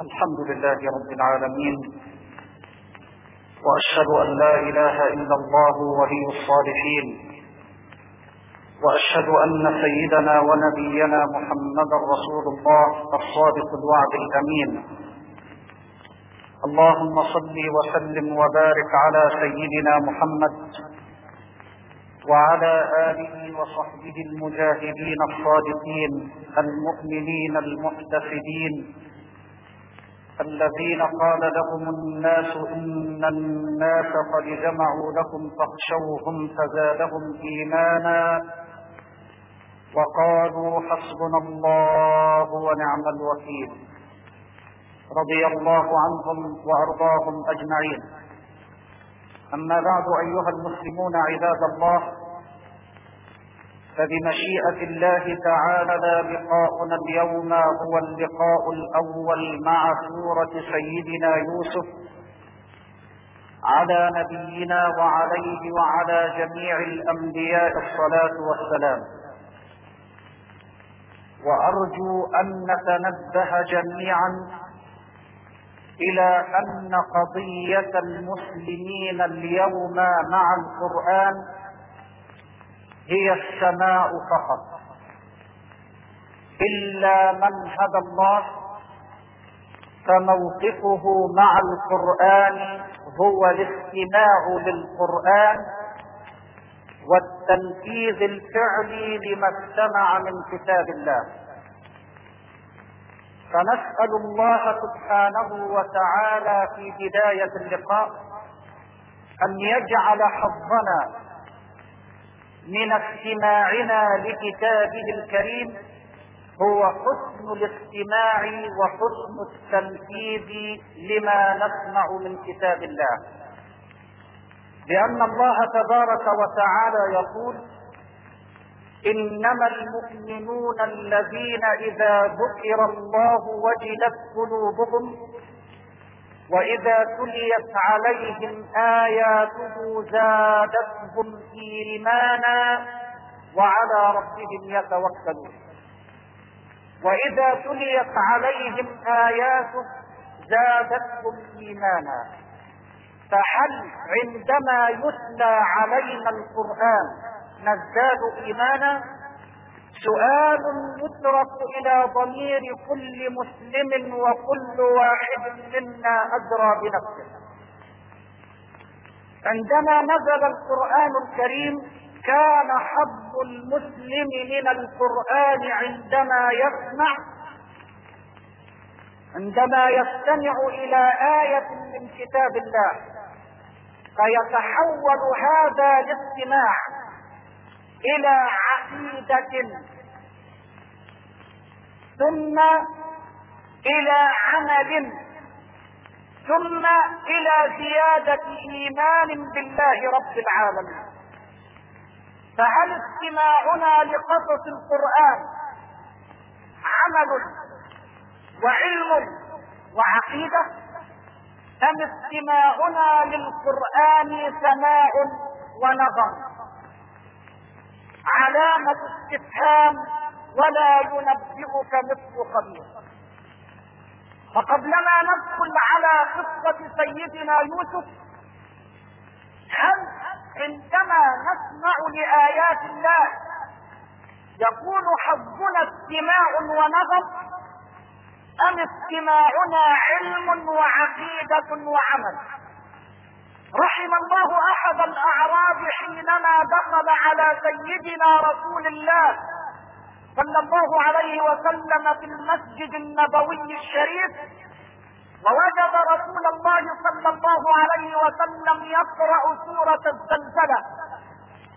الحمد لله رب العالمين وأشهد أن لا إله إلا الله ولي الصالحين وأشهد أن سيدنا ونبينا محمدا رسول الله الصادق الوعد الأمين. اللهم صل وسلم وبارك على سيدنا محمد وعلى آله وصحبه المجاهدين الصادقين المؤمنين المحتفدين الذين قال لهم الناس إن الناس قد جمعوا لكم فاخشوهم فزادهم إيمانا وقالوا حسبنا الله ونعم الوكيل. رضي الله عنهم وأرضاهم أجمعين. أما بعد أيها المسلمون عباد الله فبمشيئة الله تعالى لقاؤنا اليوم هو اللقاء الأول مع سورة سيدنا يوسف على نبينا وعليه وعلى جميع الأنبياء الصلاة والسلام. وأرجو أن نتنبه جميعا إلى أن قضية المسلمين اليوم مع القرآن هي السماء فقط. إلا من هدى الله فموقفه مع القرآن هو الاستماع للقرآن والتنفيذ الفعلي لما استمع من كتاب الله. فنسأل الله سبحانه وتعالى في بداية اللقاء أن يجعل حظنا من استماعنا لكتابه الكريم هو حسن الاستماع وحسن التنفيذ لما نسمع من كتاب الله. لأن الله تبارك وتعالى يقول إنما المؤمنون الذين إذا ذكر الله وجلت قلوبهم وإذا تليت عليهم آياته زادتهم إيمانا وعلى ربهم يتوكلون. وإذا تليت عليهم آياته زادتهم إيمانا. فهل عندما يتلى علينا القرآن نزداد إيمانا؟ سؤال يترك إلى ضمير كل مسلم وكل واحد منا ادرى بنفسه. عندما نزل القرآن الكريم كان حظ المسلم من القرآن عندما يسمع عندما يستمع إلى آية من كتاب الله. فيتحول هذا الاستماع إلى عقيدة ثم إلى عمل ثم إلى زيادة إيمان بالله رب العالمين. فهل استماعنا لقصص القرآن عمل وعلم وعقيدة؟ أم استماعنا للقرآن سماع ونظم علامة استفهام ولا ينبئك مثل خبير. فقبلما ندخل على قصة سيدنا يوسف. هل عندما نسمع لآيات الله يكون حظنا استماع ونظر؟ أم استماعنا علم وعقيدة وعمل؟ رحم الله أحد الأعراب حينما دخل على سيدنا رسول الله. صلى الله عليه وسلم في المسجد النبوي الشريف ووجد رسول الله صلى الله عليه وسلم يقرأ سورة الزلزلة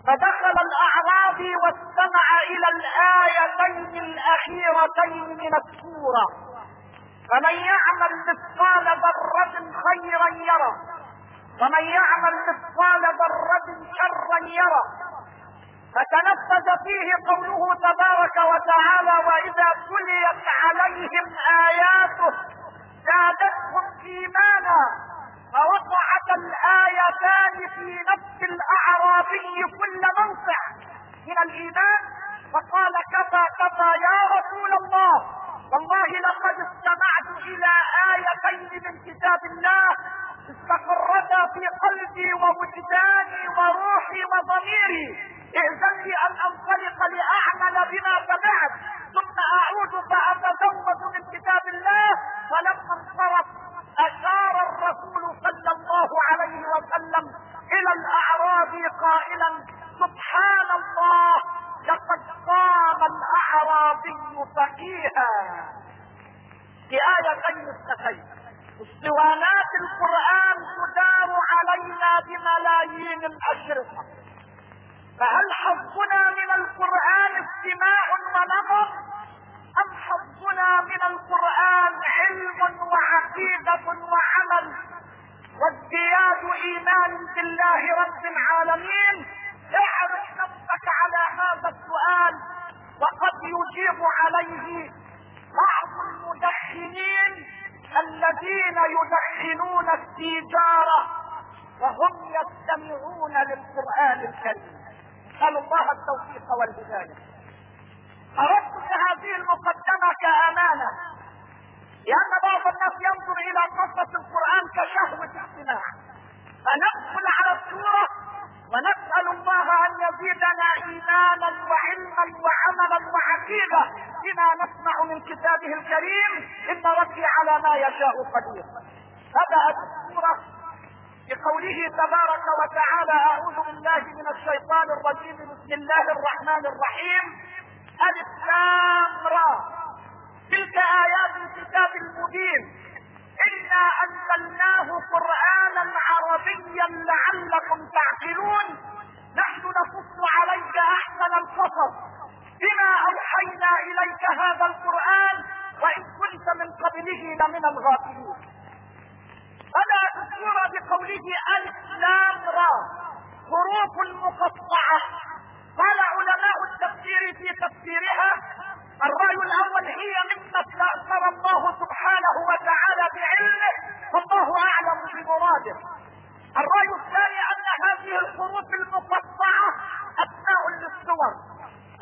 فدخل الأعرابي واستمع إلى الآيتين الأخيرتين من السورة. فمن يعمل مثقال ذرة خيرا يرى ومن يعمل مثقال ذرة شرا يرى فتنفذ فيه قوله تبارك وتعالى وإذا تليت عليهم آياته زادتهم إيمانا فوقعت الآيتان في نفس الأعرابي كل منصع من الإيمان فقال كفى كفى يا رسول الله والله لقد استمعت إلى كتاب الله استقرتا في قلبي ووجداني وروحي وضميري. ائذن لي أن أنطلق لأعمل بما سمعت ثم أعود فاتزود من كتاب الله فلما انصرف اشار الرسول صلى الله عليه وسلم إلى الأعراب قائلا سبحان الله لقد قام الأعرابي فقيها. في آيتين اثنتين اسطوانات القرآن تدار علينا بملايين الأشرطة. فهل حظنا من القرآن استماع ونظر؟ أم حظنا من القرآن علم وعقيدة وعمل؟ وازدياد إيمان بالله رب العالمين. اعرف نفسك على هذا السؤال وقد يجيب عليه بعض المدخنين الذين يدخنون التجارة وهم يستمعون للقرآن الكريم. نسأل الله التوفيق والهداية. أردت هذه المقدمة كأمانة لأن بعض الناس ينظر إلى قصة القرآن كشهوة استماع فندخل على السورة ونسأل الله أن يزيدنا إيمانا وعلما وعملا وعقيدة بما نسمع من كتابه الكريم. إن ربي على ما يشاء قدير. بدأت السورة بقوله تبارك وتعالى أعوذ بالله من الشيطان الرجيم بسم الله الرحمن الرحيم. را. تلك آيات الكتاب المبين. إنا أنزلناه قرآنا عربيا لعلكم تعقلون. نحن نقص عليك أحسن القصص. بما أوحينا إليك هذا القرآن وإن كنت من قبله لمن الغافلين بدات السوره بقوله ألف لام را حروف مقطعة. قال علماء التفسير في تفسيرها الرأي الأول هي مما استأثر الله سبحانه وتعالى بعلمه فالله أعلم بمراده. الرأي الثاني أن هذه الحروف المقطعة أسماء للصور.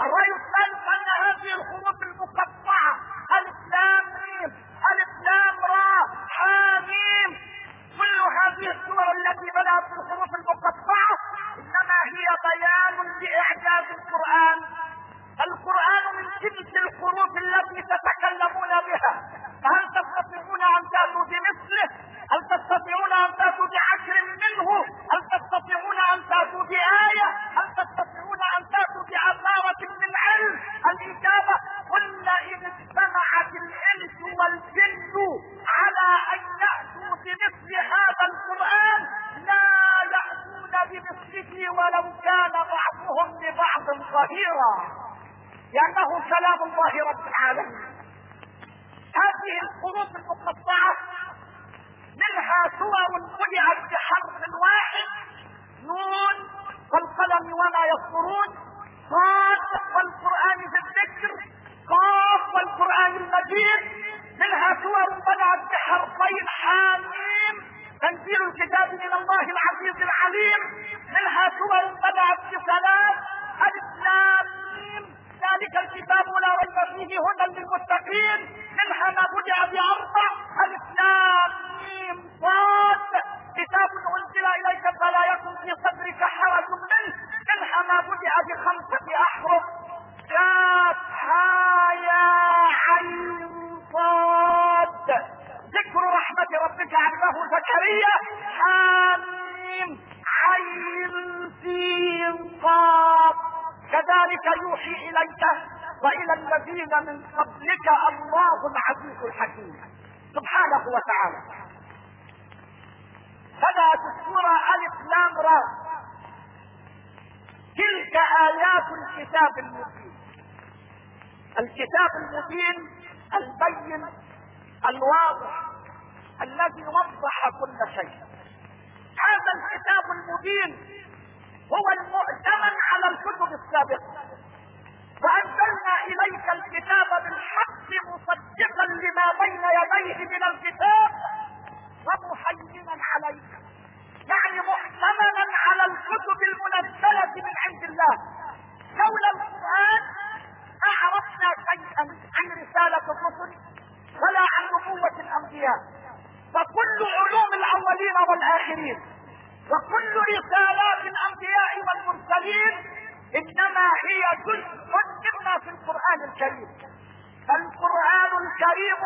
الرأي الثالث أن هذه الحروف المقطعة ألف لام ميم ألف لام را حاميم كل هذه الصور التي بدأت بالحروف المقطعة إنما هي بيان لإعجاز القرآن. القرآن من جنس الحروف التي تتكلمون بها. فهل تستطيعون أن تأتوا بمثله؟ هل تستطيعون أن تأتوا بعشر منه؟ هل تستطيعون أن تأتوا بآية؟ هل تستطيعون أن تأتوا بعثارة من علم؟ الإجابة قل إن اجتمعت الإنس والجن أن بمثل هذا القرآن لا يأتون بمثله ولو كان بعضهم لبعض ظهيرا. لأنه كلام الله رب العالمين. هذه الحروف المقطعة منها سور بدأت بحرف واحد. نون والقلم وما يسطرون صاد والقرآن بالذكر قاف والقرآن المجيد. منها سور بدأت بحرفين حاميم تنزيل الكتاب من الله العزيز العليم. منها سور بدأت بثلاث الإسلام ذلك الكتاب لا ريب فيه هدى للمتقين. منها ما بدأ بأربع الإسلام صاد كتاب أنزل إليك فلا يكن في صدرك حرج منه. منها ما بدأ بخمسة أحرف. كاف يا عين. رحمة ربك عبده زكريا. حاميم عين سين صاد كذلك يوحي إليك وإلى الذين من قبلك الله العزيز الحكيم. سبحانه وتعالى. بدات السوره ألف لام را. تلك آيات الكتاب المبين. الكتاب المبين البين الواضح الذي وضح كل شيء. هذا الكتاب المبين هو المؤتمن على الكتب السابقة. وأنزلنا إليك الكتاب بالحق مصدقا لما بين يديه من الكتاب ومهيمنا عليك. يعني محتملا على الكتب المنزلة من عند الله. لولا القرآن أعرفنا شيئا عن رسالة الرسل ولا عن نبوة الأنبياء. فكل علوم الأولين والآخرين وكل رسالات الأنبياء والمرسلين إنما هي جزء مما في القرآن الكريم. القرآن الكريم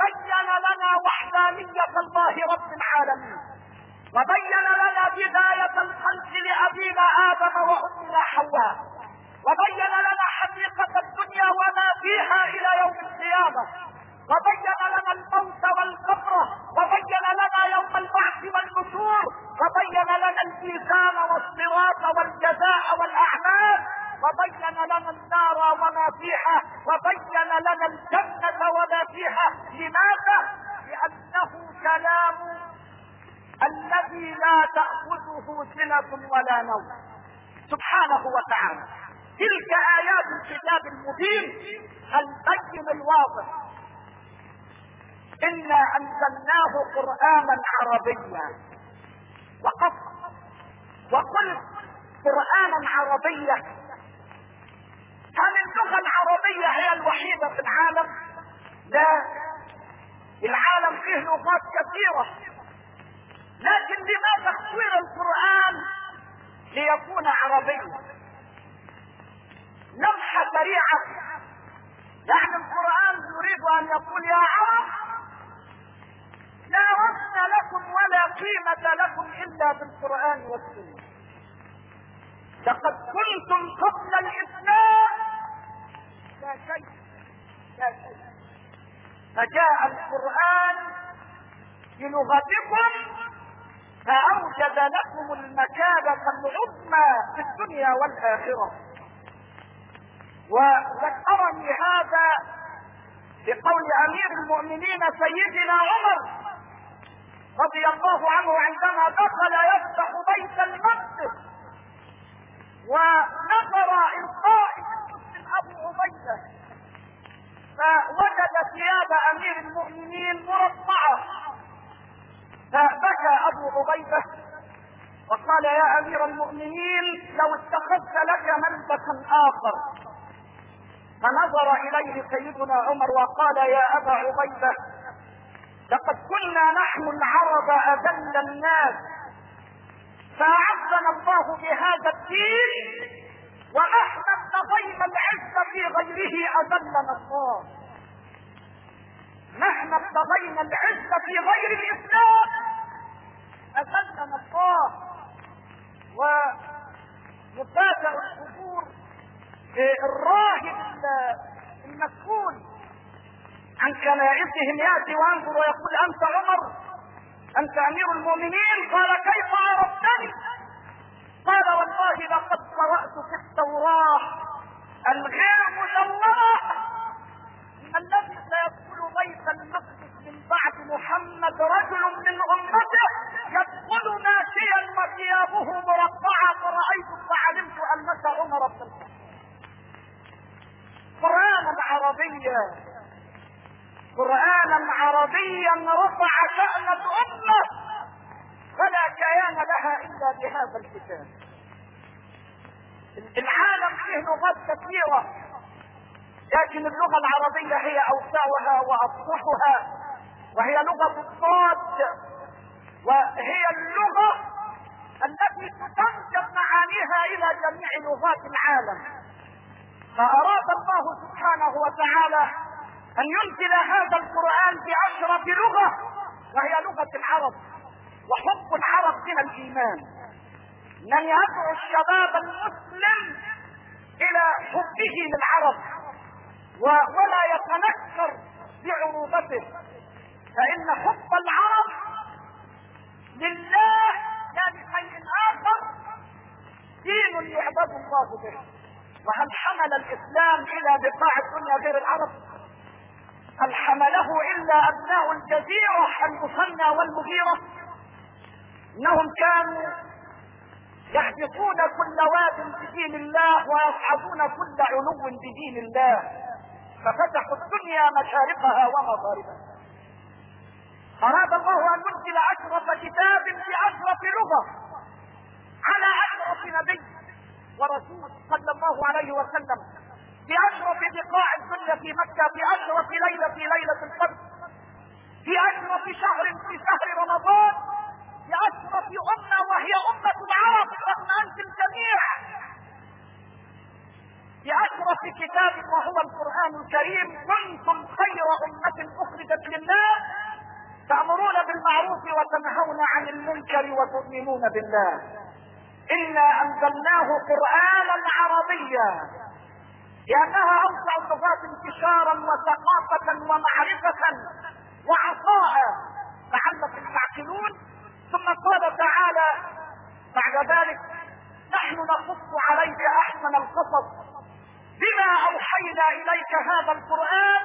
بين لنا وحدانية الله رب العالمين وبين لنا بداية الخلق لأبينا آدم وأمنا حواء وبين لنا حقيقة الدنيا وما فيها إلى يوم القيامة. وبين لنا الموت والقبر وبين لنا يوم البعث والنشور وبين لنا الميزان والصراط والجزاء والأعمال وبين لنا النار وما فيها وبين لنا الجنة وما فيها. لماذا؟ لأنه كلام الذي لا تأخذه سنة ولا نوم. سبحانه وتعالى تلك آيات الكتاب المبين البين الواضح. إنا أنزلناه قرآنا عربيا. وقف. وقل قرآنا عربيا. هل اللغة العربية هي الوحيدة في العالم؟ لا. العالم فيه لغات كثيرة. لكن لماذا اختير القرآن ليكون عربيا؟ لمحه سريعه يعني القرآن يريد أن يقول يا عرب لا وزن لكم ولا قيمة لكم إلا بالقرآن والسنة. لقد كنتم قبل الإسلام. لا شيء لا شيء. فجاء القرآن بلغتكم فأوجد لكم المكانة العظمى في الدنيا والآخرة. وذكرني هذا بقول أمير المؤمنين سيدنا عمر رضي الله عنه عندما دخل يفتح بيت المقدس ونظر إلقاء من أبو عبيدة فوجد ثياب أمير المؤمنين مربعه فبكى أبو عبيدة وقال يا أمير المؤمنين لو اتخذت لك ملبسا آخر. فنظر إليه سيدنا عمر وقال يا أبا عبيدة لقد كنا نحن العرب أذل الناس. فاعزنا الله بهذا الدين ونحن ابتغينا العز في غيره أذلنا الله. نحن ابتغينا العز في غير الإسلام أذلنا الله. ومفاجأ القبور الراهب المسؤول عن كنائسهم يأتي وينظر ويقول أنت عمر أنت أمير المؤمنين؟ قال كيف عرفتني؟ قال والله لقد قرأت في التوراة الغير الله الذي سيدخل بيت المقدس من بعد محمد رجل من أمته يدخل ماشيا وثيابه مربعة فرأيت فعلمت انك عمر بن الخطاب. قرآنا عربيا قرآنا عربيا رفع شأن الأمة فلا كيان لها إلا بهذا الكتاب. العالم فيه لغات كثيرة لكن اللغة العربية هي أوسعها وأفصحها وهي لغة الصاد وهي اللغة التي تترجم معانيها إلى جميع لغات العالم. فأراد الله سبحانه وتعالى أن ينزل هذا القرآن باشرف لغة وهي لغة العرب وحب العرب من الإيمان. من يدعو الشباب المسلم إلى حبه للعرب ولا يتنكر بعروبته. فإن حب العرب لله لا لشيء آخر دين يعبد الله به. وهل حمل الإسلام إلى بقاع الدنيا غير العرب؟ هل حمله إلا أبناء الجزيرة المثنى والمغيرة؟ إنهم كانوا يحبطون كل واد بدين الله ويصعدون كل علو بدين الله ففتحوا الدنيا مشارقها ومغاربها. أراد الله أن ينزل أشرف كتاب بأشرف لغه على أشرف نبي ورسول صلى الله عليه وسلم. في اشرف بقاع الدنيا في مكة في اشرف ليلة في ليلة القدر. في اشرف بأشرف شهر في شهر رمضان. بأشرف أمة وهي أمة العرب رغم أنتم الجميع. بأشرف كتاب وهو القرآن الكريم. كنتم خير أمة أخرجت للناس. تأمرون بالمعروف وتنهون عن المنكر وتؤمنون بالله. إنا أنزلناه قرآنا عربيا. لأنها أوسع اللغات انتشارا وثقافة ومعرفة وعطاء. لعلكم تعقلون. ثم قال تعالى بعد ذلك نحن نقص عليك أحسن القصص بما أوحينا إليك هذا القرآن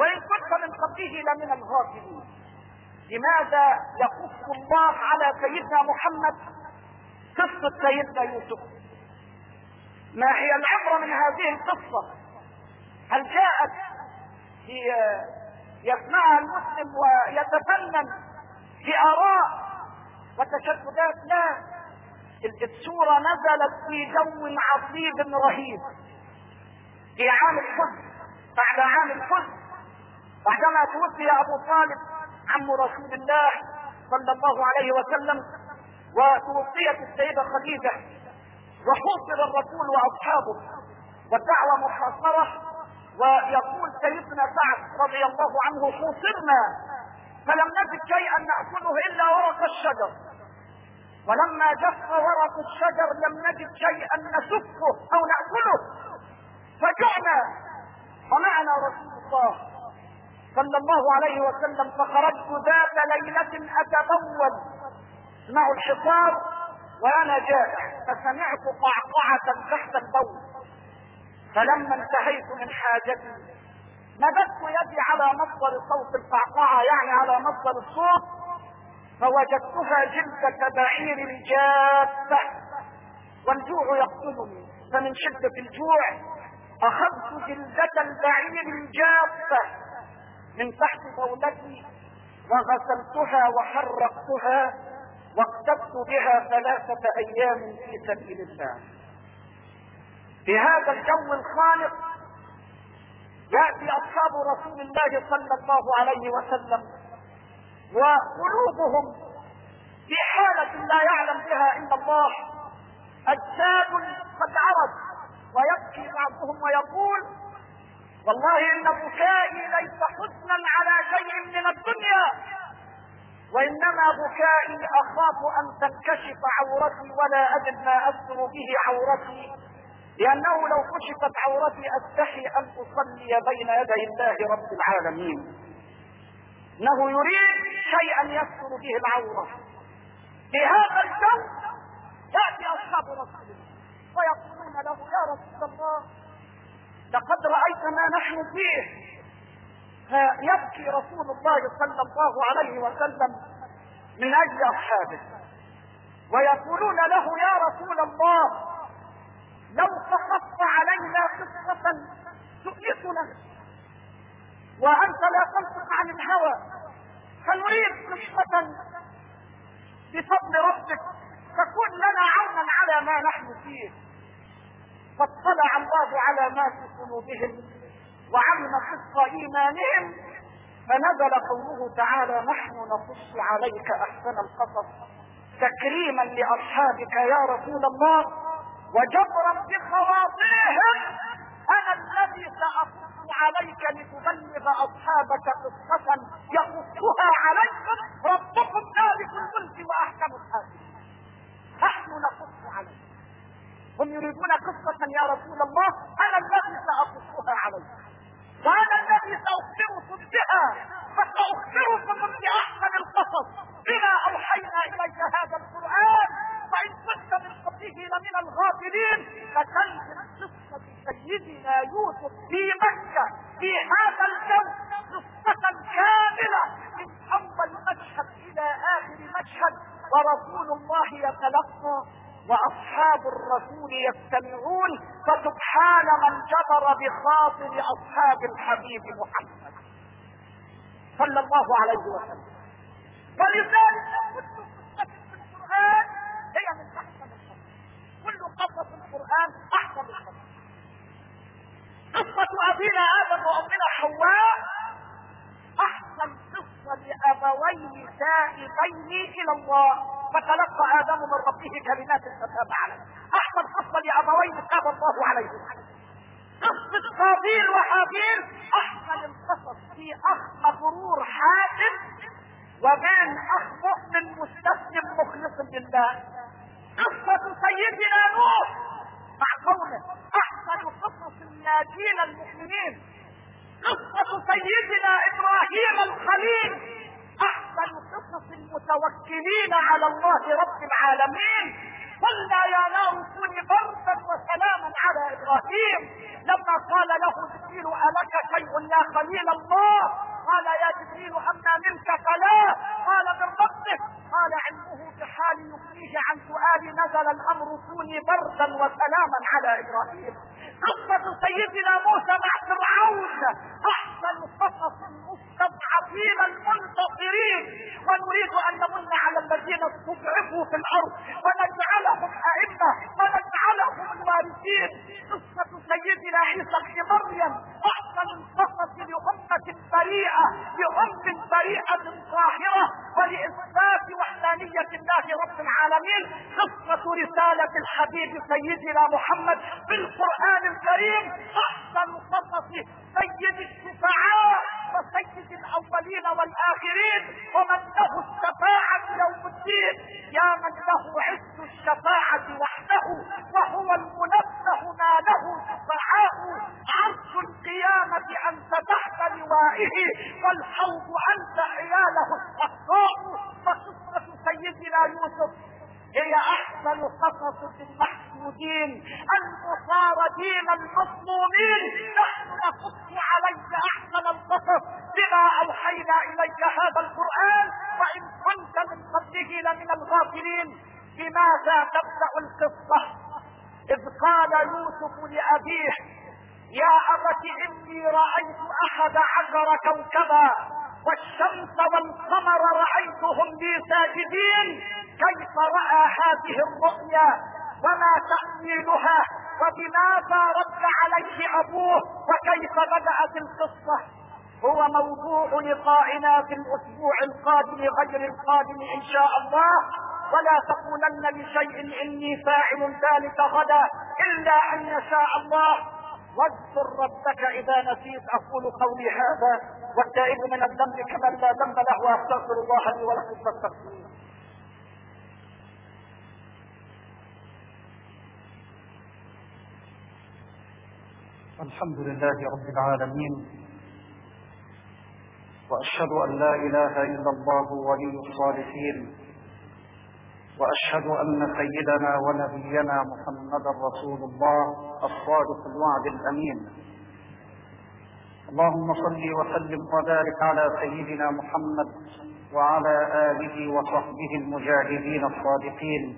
وإن كنت من قبله لمن الغافلين. لماذا يقص الله على سيدنا محمد؟ قصة سيدنا يوسف. ما هي العبرة من هذه القصة؟ هل جاءت في يسمعها المسلم ويتفنن في آراء وتشددات؟ لا. السورة نزلت في جو عصيب رهيب. في عام الحزن بعد عام الحزن بعدما توفي أبو طالب عم رسول الله صلى الله عليه وسلم وتوفيت السيدة خديجة. وحوصر الرسول وأصحابه والدعوه محاصره ويقول سيدنا سعد رضي الله عنه حوصرنا فلم نجد شيئا ناكله إلا ورق الشجر. ولما جف ورق الشجر لم نجد شيئا نسفه أو نأكله. فجعنا ومعنا رسول الله صلى الله عليه وسلم فخرجت ذات ليلة أتبول. اسمعوا الحصار. وأنا جائع فسمعت قعقعة تحت البول فلما انتهيت من حاجتي مددت يدي على مصدر صوت القعقعة يعني على مصدر الصوت فوجدتها جلدة بعير جافة. والجوع يقتلني فمن شدة الجوع أخذت جلدة البعير الجافة. من تحت بولتي وغسلتها وحرقتها واقتدت بها ثلاثة أيام في سبيل الله. في هذا الجو الخالق يأتي أصحاب رسول الله صلى الله عليه وسلم وقلوبهم في حالة لا يعلم بها إلا الله. أجساد قد عرض ويبكي بعضهم ويقول والله إن بكائي ليس حزنا على شيء من الدنيا. وإنما بكائي أخاف أن تنكشف عورتي ولا اجد ما استر به عورتي لأنه لو كشفت عورتي أستحي أن أصلي بين يدي الله رب العالمين. إنه يريد شيئا يستر به العورة. في هذا الجو ياتي أصحاب رسول الله ويقولون له يا رسول الله لقد رأيت ما نحن فيه. فيبكي رسول الله صلى الله عليه وسلم من أجل أصحابه. ويقولون له يا رسول الله لو قصصت علينا قصة تؤنسنا وأنت لا تنطق عن الهوى فنريد قصة بفضل ربك تكون لنا عونا على ما نحن فيه. فاطلع الله على ما في قلوبهم. وعلم حفظ إيمانهم فنزل قوله تعالى نحن نقص عليك أحسن القصص تكريما لأصحابك يا رسول الله وجبرا بخواطرهم أنا الذي سأقص عليك لتبلغ أصحابك قصة يقصها عليكم ربكم مالك الملك وأحكم الحاكمين نحن نقص عليك. هم يريدون قصة يا رسول الله أنا الذي سأقصها عليك. وأنا الذي سأخبركم بها فسأخبركم بأحسن القصص بما أوحينا إليك هذا القرآن فإن كنت من قبله لمن الغافلين فتنزل قصه سيدنا يوسف في مكة في هذا الجو قصه كاملة من أول مشهد إلى آخر مشهد ورسول الله يتلقى وأصحاب الرسول يستمعون فسبحان من جبر بخاطر أصحاب الحبيب محمد صلى الله عليه وسلم. ولذلك كل قصة في القرآن هي من أحسن القصص كل قصة في القرآن أحسن القصص قصة أبينا آدم وأمنا حواء أحسن قصة ابوين سائقين إلى الله. فتلقى آدم من ربه كلمات فتاب عليه. احسن قصه لابوين تاب الله عليهم قصة قابيل وحابيل احسن القصص في اخ مغرور حاكم وبين اخ مؤمن مستسلم مخلص لله. قصة سيدنا نوح مع قوله احسن قصص الناجين المؤمنين. قصة سيدنا إبراهيم الخليل. أحسن قصص المتوكلين على الله رب العالمين. قلنا يا نار كوني بردا وسلاما على إبراهيم. لما قال له جبريل ألك شيء يا خليل الله؟ قال يا جبريل أما منك فلا. قال من ربك؟ قال علمه بحال يغنيه عن سؤالي نزل الأمر كوني بردا وسلاما على إبراهيم. قصة سيدنا موسى مع فرعون. أحسن قصص المستضعفين المنتصرين. ونريد أن نمن على الذين استضعفوا في الأرض. ونجعلهم أئمة. ونجعلهم الوارثين قصة سيدنا عيسى بن مريم. أحسن القصص لأمة بريئة لأم بريئة طاهرة. ولإثبات وحدانية الله رب العالمين قصة رسالة الحبيب سيدنا محمد بالقرآن الكريم أحسن قصص سيد الشفعاء وسيد الأولين والآخرين ومن له الشفاعة يوم الدين يا من له عز الشفاعة وحده وهو المنبه ما له شفعاء. عرش القيامة أنت تحت لوائه والحوض أنت عياله فقصة سيدنا يوسف هي أحسن قصص المحسودين المطاردين المظلومين. نحن نقص عليك أحسن القصص. بما أوحينا إليك هذا القرآن وإن كنت من قبله لمن الغافلين. بماذا تبدأ القصة؟ إذ قال يوسف لأبيه يا أبت إني رأيت أحد عشر كوكبا. والشمس والقمر رأيتهم لي ساجدين كيف رأى هذه الرؤيا وما تأويلها وبماذا رد عليه أبوه وكيف بدأت القصة. هو موضوع لقائنا في الأسبوع القادم غير القادم إن شاء الله. ولا تقولن لشيء إني فاعل ذلك غدا إلا أن يشاء الله. واذكر ربك إذا نسيت أقول قولي هذا. والتائب من الذنب كمن لا ذنب له وأستغفر الله لي ولكم فاستغفروه. الحمد لله رب العالمين وأشهد أن لا إله إلا الله ولي الصالحين وأشهد أن سيدنا ونبينا محمدا رسول الله الصادق الوعد الأمين. اللهم صل وسلم وبارك على سيدنا محمد وعلى آله وصحبه المجاهدين الصادقين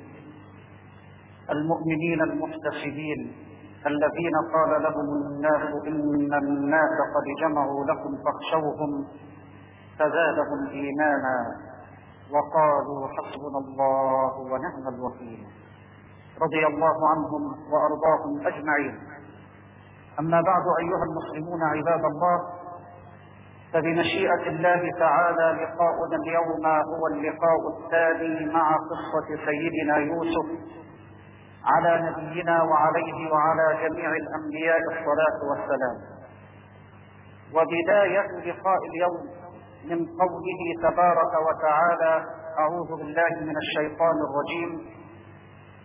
المؤمنين المحتسبين الذين قال لهم الناس إن الناس قد جمعوا لكم فاخشوهم فزادهم إيمانا وقالوا حسبنا الله ونعم الوكيل. رضي الله عنهم وأرضاهم أجمعين. أما بعد أيها المسلمون عباد الله فبمشيئة الله تعالى لقاؤنا اليوم هو اللقاء التالي مع قصة سيدنا يوسف على نبينا وعليه وعلى جميع الأنبياء الصلاة والسلام. وبداية لقاء اليوم من قوله تبارك وتعالى أعوذ بالله من الشيطان الرجيم.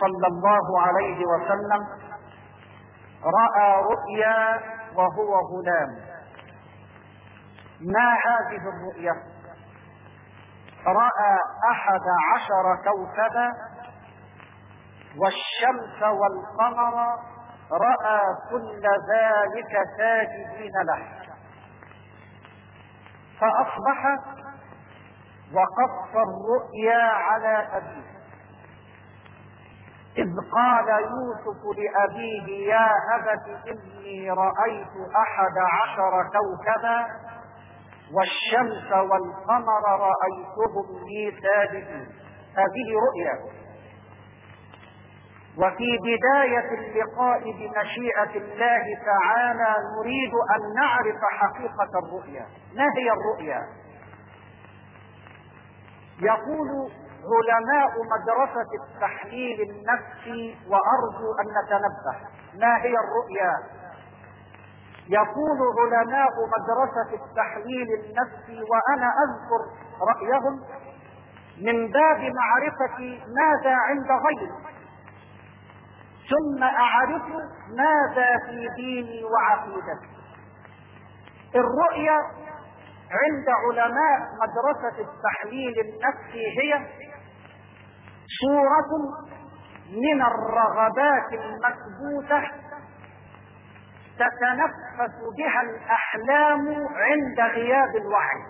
صلى الله عليه وسلم رأى رؤيا وهو غلام. ما هذه الرؤيا؟ رأى أحد عشر كوكبا والشمس والقمر رأى كل ذلك ساجدين له. فأصبح وقص الرؤيا على أبيه. إذ قال يوسف لأبيه يا أبت إني رأيت أحد عشر كوكبا والشمس والقمر رأيتهم لي ساجدين. هذه رؤيا. وفي بداية اللقاء بمشيئة الله تعالى نريد أن نعرف حقيقة الرؤيا. ما هي الرؤيا؟ يقول علماء مدرسة التحليل النفسي وأرجو أن نتنبه. ما هي الرؤيا؟ يقول علماء مدرسة التحليل النفسي وأنا أذكر رأيهم من باب معرفة ماذا عند غيري ثم أعرف ماذا في ديني وعقيدتي. الرؤيا عند علماء مدرسة التحليل النفسي هي صورة من الرغبات المكبوتة تتنفس بها الأحلام عند غياب الوعي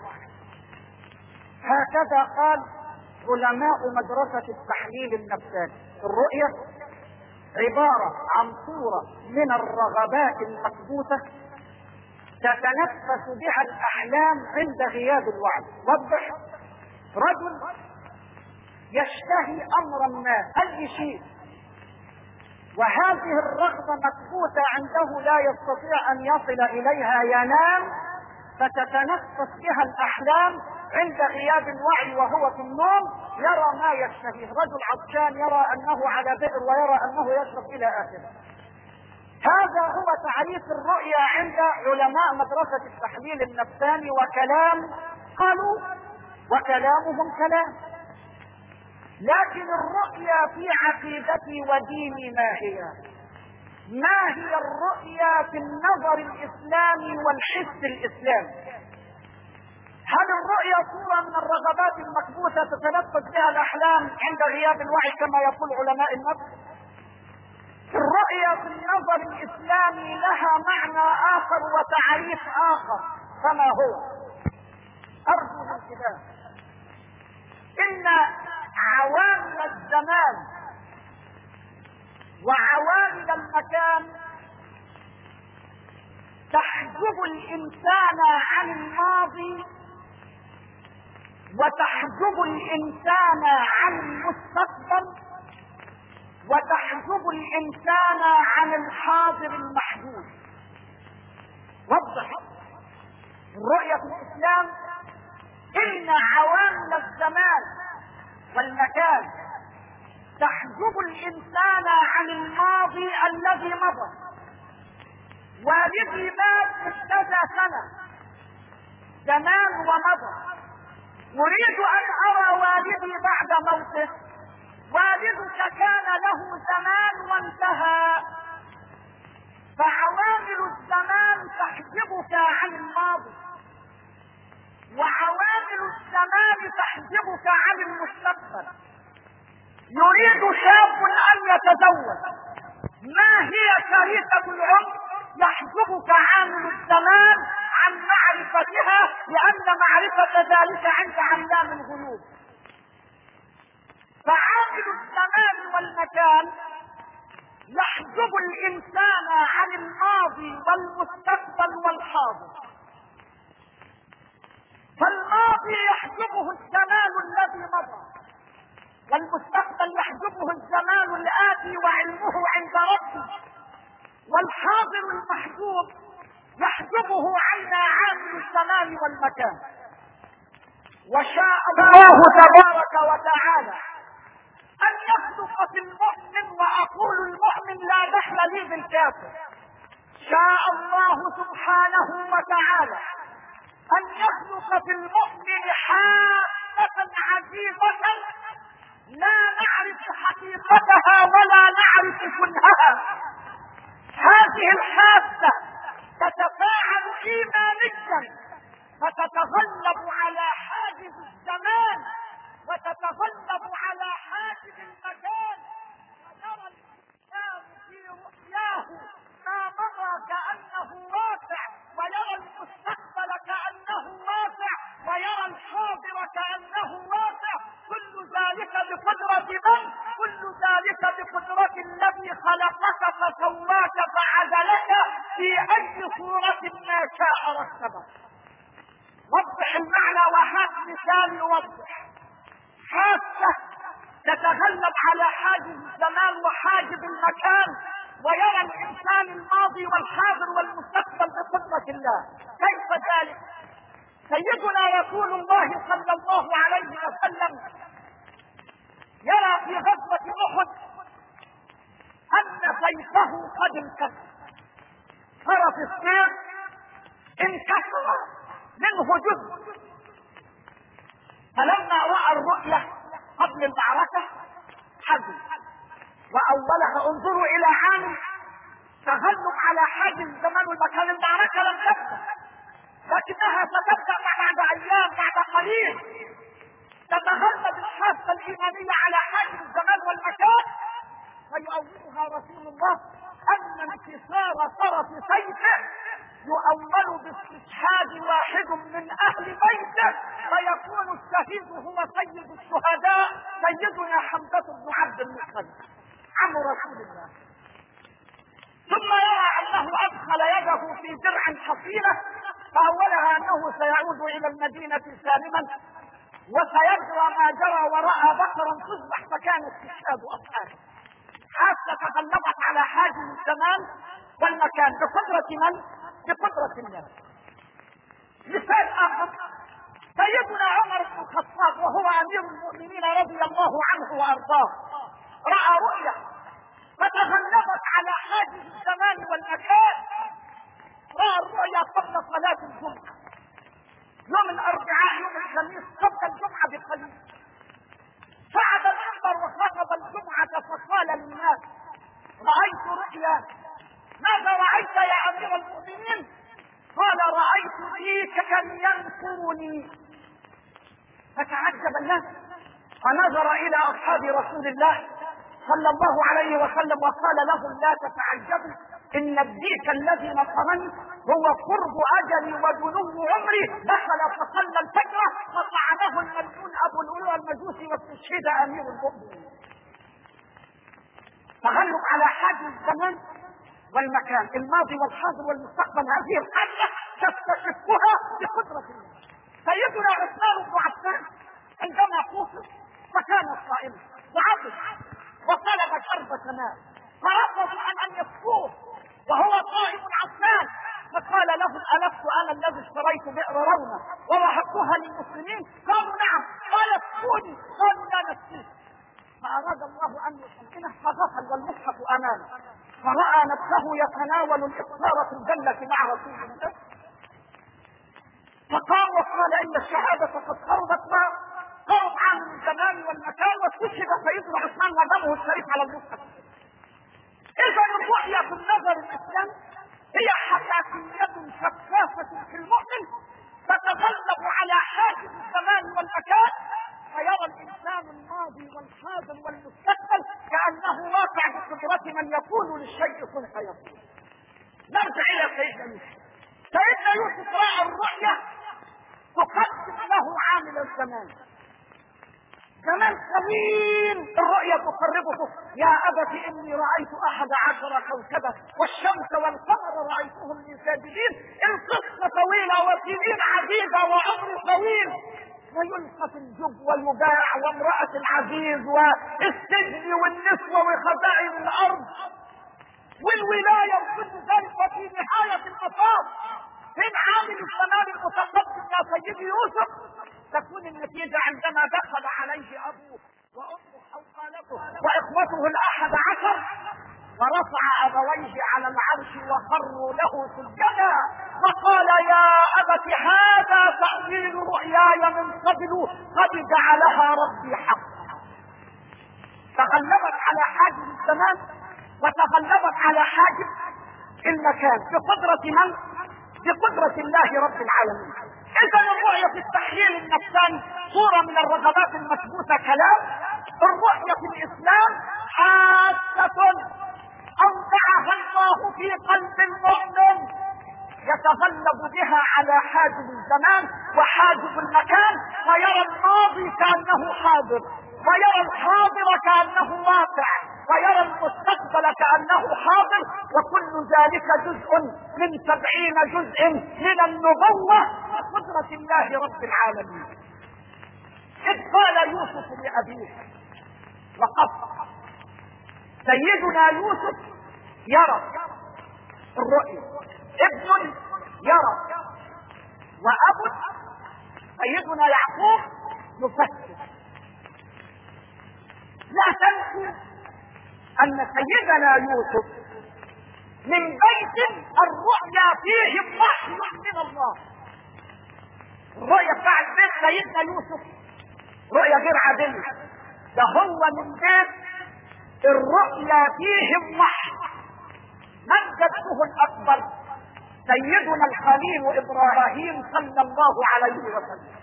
هكذا قال علماء مدرسة التحليل النفساني. الرؤية عبارة عن صورة من الرغبات المكبوتة تتنفس بها الأحلام عند غياب الوعي وضح رجل يشتهي أمرا ما أي شيء. وهذه الرغبة مكبوتة عنده لا يستطيع أن يصل إليها ينام فتتنفس بها الأحلام عند غياب الوعي وهو في النوم يرى ما يشتهيه. رجل عطشان يرى أنه على بئر ويرى أنه يشرب إلى آخره. هذا هو تعريف الرؤيا عند علماء مدرسة التحليل النفساني وكلام قالوا وكلامهم كلام. لكن الرؤيا في عقيدتي وديني ما هي ما هي الرؤيا في النظر الإسلامي والحس الإسلامي هل الرؤيا صورة من الرغبات المكبوتة تتنفذ بها الأحلام عند غياب الوعي كما يقول علماء النفس؟ الرؤيا في النظر الإسلامي لها معنى آخر وتعريف آخر فما هو؟ أرجو الانتباه إن عوامل الزمان وعوامل المكان تحجب الإنسان عن الماضي وتحجب الإنسان عن المستقبل وتحجب الإنسان عن الحاضر المحدود. وضح رؤية الإسلام إن عوامل الزمان والمكان. تحجب الإنسان عن الماضي الذي مضى. والدي مات من سنة. زمان ومضى. أريد أن أرى والدي بعد موته. والدك كان له زمان وانتهى. فعوامل الزمان تحجبك عن الماضي. وعوامل الزمان تحجبك عن المستقبل. يريد شاب أن يتزوج. ما هي شريكة العمر يحجبك عامل الزمان عن معرفتها؟ لأن معرفة ذلك عند علام الغيوب. فعامل الزمان والمكان يحجب الإنسان عن الماضي والمستقبل والحاضر. فالماضي يحجبه الزمان الذي مضى والمستقبل يحجبه الزمان الآتي وعلمه عند ربه والحاضر المحجوب يحجبه عنا عامل الزمان والمكان. وشاء الله تبارك وتعالى أن يخلق في المؤمن وأقول المؤمن لا دخل لي بالكافر. شاء الله سبحانه وتعالى أن يخلق في المؤمن حاسة عجيبة لا نعرف حقيقتها ولا نعرف كنهها هذه الحاسة تتفاعل ايمانيا فتتغلب على حاجز الزمان وتتغلب على حاجز المكان. ويرى الإنسان في رؤياه ما مضى كأنه كانه واقع الحاضر كانه بقدرة من؟ كل ذلك بقدرة الذي خلقك فسواك فعدلك في أي صورة ما شاء ركبك وضح المعنى وهات مثال يوضح حاسة تتغلب على حاجز الزمان وحاجب المكان ويرى الإنسان الماضي والحاضر والمستقبل بقدرة الله. كيف ذلك؟ سيدنا رسول الله صلى الله عليه وسلم يرى في غزوة أحد أن سيفه قد انكسر. فرس السيف انكسر منه جزء. فلما رأى الرؤية قبل المعركة حزن. وأولها انظروا إلى عام تغلب على حاجز الزمان والمكان المعركة لم تبدأ لكنها ستبدأ بعد أيام بعد قليل. تتغلب الحاسة الإيمانية على حاجز الزمان والمكان. فيؤولها رسول الله أن انتصار طرف سيفه يؤول باستصحاب واحد من أهل بيته. فيكون الشهيد هو سيد الشهداء سيدنا حمزة بن عبد المطلب عم رسول الله. ثم يرى أنه أدخل يده في درع حصينة فأولها أنه سيعود إلى المدينة سالما وسيجرى ما جرى ورأى بقرا تصبح فكان استشهاد أصحابه. حاسة تغلبت على حاجز الزمان والمكان بقدرة من؟ بقدرة الله مثال آخر. سيدنا عمر بن الخطاب وهو أمير المؤمنين رضي الله عنه وأرضاه رأى رؤيا فتغلبت على حاجز الزمان والمكان الرؤيا قبل صلاة الجمعة. يوم الأربعاء يوم الخميس قبل الجمعة بقليل صعد المنبر وخطب الجمعة فقال للناس رأيت رؤيا. ماذا رأيت يا أمير المؤمنين؟ قال رأيت ديكا ينصرني فتعجب الناس. فنظر إلى أصحاب رسول الله صلى الله عليه وسلم وقال لهم لا تتعجبوا. إن الديك الذي نصرني هو قرب أجلي ودنو عمري. دخل فصلى الفجر فطعنه المجنون أبو الولوى المجوسي واستشهد أمير المؤمنين. تغلب على حاجز الزمان والمكان. الماضي والحاضر والمستقبل هذه الحاجة تستشفها بقدرة الله. سيدنا عثمان بن عفان عندما توفي فكان صائما وعطش وطلب شربة ماء فرفضوا عن أن يصفوه وهو صائم عطشان فقال له ألست أنا الذي اشتريت بئر رومة ووهبتها للمسلمين؟ قالوا نعم. قال اسقوني قالوا لا نسقيك فأراد الله أن يسلمه فدخل والمصحف أمامه. فرأى نفسه يتناول الإفطار في الجنة مع رسول الله. فقام وقال إن الشهادة قد قربت ما قرب عن الزمان والمكان واستشهد سيدنا عثمان ودمه الشريف على المصحف. إذا الرؤية في النظر الإسلام هي حساسية شفافة في المؤمن تتغلب على حاجز الزمان والمكان فيرى الإنسان الماضي والحاضر والمستقبل كأنه واقع بقدرة من يقول للشيء كن فيكون. نرجع إلى سيدنا يوسف. سيدنا يوسف رأى الرؤية تقدم له عامل الزمان. زمان طويل الرؤيا تقربه يا أبت إني رأيت أحد عشر كوكبا والشمس والقمر رأيتهم لي ساجدين القصة طويلة وسنين عديدة وعمر طويل. ويلقى في الجب ويباع وامرأة العزيز والسجن والنسوة وخزائن الأرض. والولاية وكل ذلك وفي نهاية المطاف فين عامل الزمان المتقدم يا سيدي يوسف. تكون النتيجة عندما دخل عليه أبوه وأمه أو خالته وإخوته الأحد عشر ورفع أبويه على العرش وخروا له سجدا. فقال يا أبت هذا تأويل رؤياي من قبل قد جعلها ربي حقا. تغلبت على حاجب الزمان وتغلبت على حاجب المكان بقدرة من؟ بقدرة الله رب العالمين. إذا الرؤية في التحليل النفساني صورة من الرغبات المثبوتة كلام الرؤية في الإسلام حاسة اودعها الله في قلب المؤمن يتغلب بها على حاجب الزمان وحاجب المكان فيرى الماضي كأنه حاضر فيرى الحاضر كأنه واقع. ويرى المستقبل كأنه حاضر وكل ذلك جزء من سبعين جزء من النبوة وقدرة الله رب العالمين. إذ قال يوسف لأبيه وقد سيدنا يوسف يرى الرؤيا ابن يرى وأب سيدنا يعقوب يفسر لا تنسوا أن سيدنا يوسف من بيت الرؤيا فيه وحي من الله. الرؤيا بتاع البيت سيدنا يوسف. رؤيا غير عادية ده هو من بيت الرؤيا فيه وحي من جده الأكبر؟ سيدنا الخليل إبراهيم صلى الله عليه وسلم.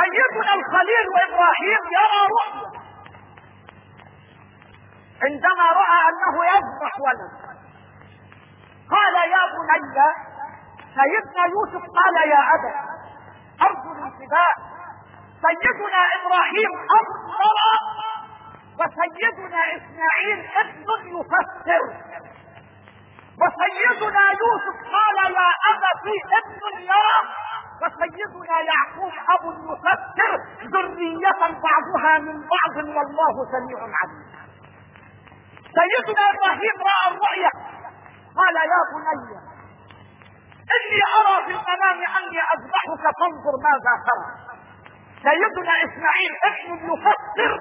سيدنا الخليل إبراهيم يرى رؤيا. عندما رأى أنه يذبح ولد. قال يا بني سيدنا يوسف قال يا أبا أرجو الانتباه. سيدنا إبراهيم ابصر وسيدنا إسماعيل ابن يفسر وسيدنا يوسف قال يا ابت ابن يرى فسيدنا يعقوب أبو المفكر ذرية بعضها من بعض والله سميع عليم. سيدنا إبراهيم رأى الرؤيا قال يا بني إني أرى في المنام أني أذبحك فانظر ماذا ترى. سيدنا إسماعيل ابن يفسر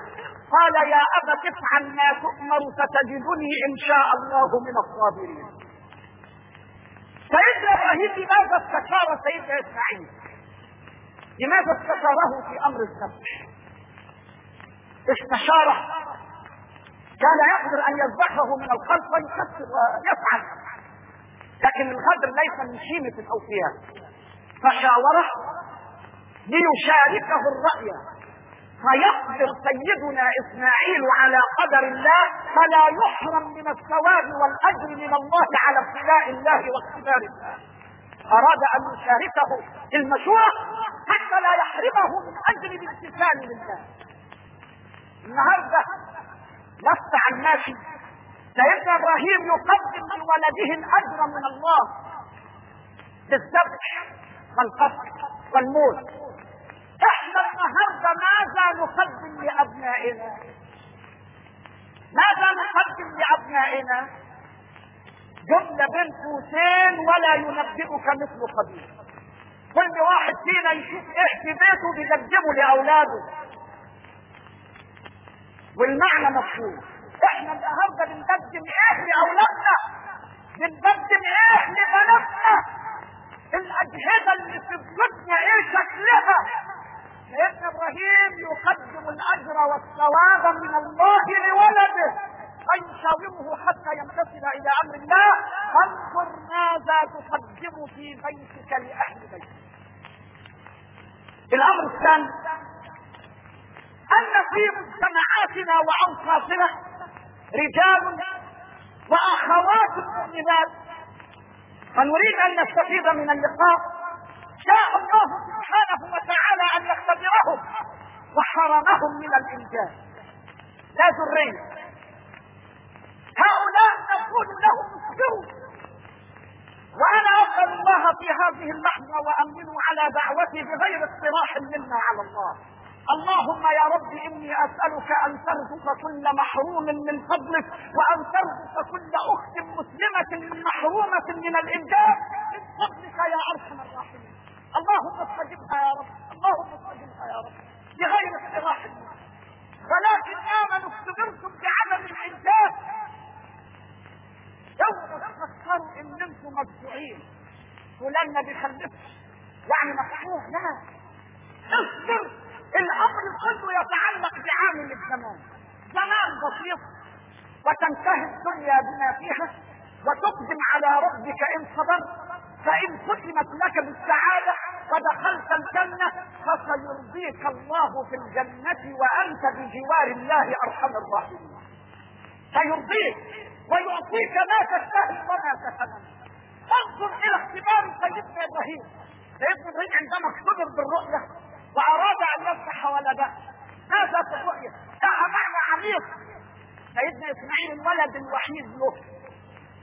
قال يا ابا افعل ما تؤمر ستجدني إن شاء الله من الصابرين. سيدنا إبراهيم لماذا استشار سيدنا إسماعيل؟ لماذا استشاره في أمر الذبح؟ استشاره كان يقدر أن يذبحه من الخلف ويكسر ويفعل. لكن الغدر ليس من شيمة الاوفياء فشاوره ليشاركه الرأي. فيقدر سيدنا إسماعيل على قدر الله فلا يحرم من الثواب والأجر من الله على ابتلاء الله واختبار الله أراد أن يشاركه المشروع حتى لا يحرمه من أجر الامتثال لله. النهارده لست عن ماشي سيدنا إبراهيم يقدم من ولده الأجر من الله. بالذبح والقتل والموت. إحنا النهارده ماذا نقدم لأبنائنا؟ ماذا نقدم لأبنائنا؟ جملة بين قوسين ولا ينبئك مثل خبير. كل واحد فينا يشوف إيه في بيته بيقدمه لأولاده. والمعنى مفهوم. إحنا النهارده بنقدم إيه لأولادنا. بنقدم إيه لبناتنا. الأجهزة اللي في بيوتنا إيه شكلها؟ سيدنا إبراهيم يقدم الأجر والثواب من الله لولده. فيشاوره حتى يمتثل إلى أمر الله. انظر ماذا تقدم في بيتك لأهل بيتك. الأمر الثاني أن في مجتمعاتنا واوقافنا رجال وأخوات مؤمنات. فنريد أن نستفيد من اللقاء. شاء الله سبحانه وتعالى أن يختبرهم وحرمهم من الإنجاز. لا ذرية هؤلاء نقول لهم اصبروا. وأنا أسأل الله في هذه اللحظة وامنوا على دعوتي بغير اقتراح منا على الله. اللهم يا رب إني أسألك أن ترزق كل محروم من فضلك وأن ترزق كل أخت مسلمة محرومة من الإنجاز من فضلك يا أرحم الراحمين. اللهم استجبها يا رب اللهم استجبها يا رب. بغير اقتراح ولكن آمنوا اختبرتم بعدم الإنجاز. يوم تفكروا إن أنتم مدفوعين. فلان ما بيخلفش يعني مفتوح لا. اصبر. الأمر كله يتعلق بعامل الزمان. زمان بسيط وتنتهي الدنيا بما فيها وتقدم على ربك إن صبرت فإن ختمت لك بالسعادة ودخلت الجنة فسيرضيك الله في الجنة وأنت بجوار الله أرحم الراحمين. سيرضيك ويعطيك ما تستاهل وما تتمنى. انظر إلى اختبار سيدنا إبراهيم. سيدنا إبراهيم عندما اختبر بالرؤية وأراد أن يفتح ولده. ماذا في الرؤية لها معنى عميق. سيدنا إسماعيل الولد الوحيد له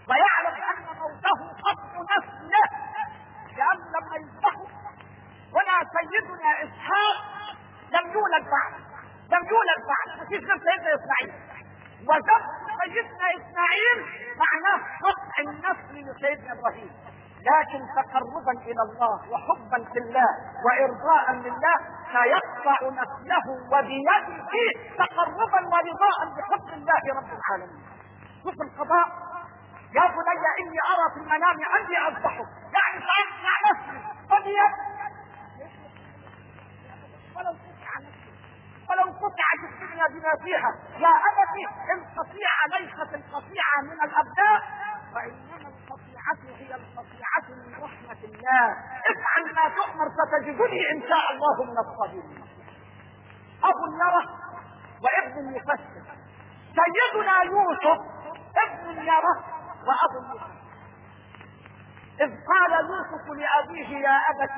ويعلم أن موته قطع نسله لأن لما يذبحوا هنا سيدنا إسحاق لم يولد بعد. لم يولد بعد. مفيش غير سيدنا إسماعيل. وذبح سيدنا إسماعيل معناه قطع النسل لسيدنا إبراهيم. لكن تقربا إلى الله وحبا في الله وارضاء لله سيقطع نسله وبيده تقربا ورضاء بحب الله رب العالمين. شوف القضاء. يا بني إني أرى في المنام أني اذبحك يعني ساقطع نسلي وبيدي ولو قطع نفسي ولو قطعت الدنيا بما فيها يا أبتي القطيعه ليست القطيعة من الابناء وانما القطيعة هي القطيعة افعل ما تؤمر ستجدني إن شاء الله من الصابرين أبو يرى وابن يفسر. سيدنا يوسف ابن يرى وأبو يفسر إذ قال يوسف لأبيه يا ابت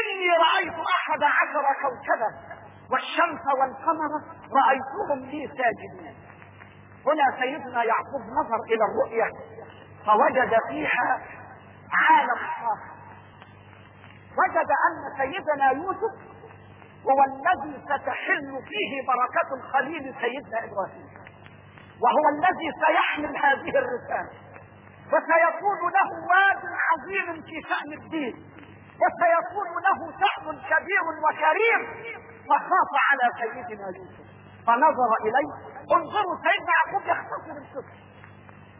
إني رأيت أحد عشر كوكبا والشمس والقمر رأيتهم لي ساجدين. هنا سيدنا يعقوب نظر إلى الرؤيا فوجد فيها عالم خاص وجد أن سيدنا يوسف هو الذي ستحل فيه بركة الخليل سيدنا إبراهيم وهو الذي سيحمل هذه الرسالة وسيكون له واد عظيم في شأن الدين وسيكون له شأن كبير وكريم فخاف على سيدنا يوسف. فنظر إليه انظروا سيدنا يعقوب يختصر القصة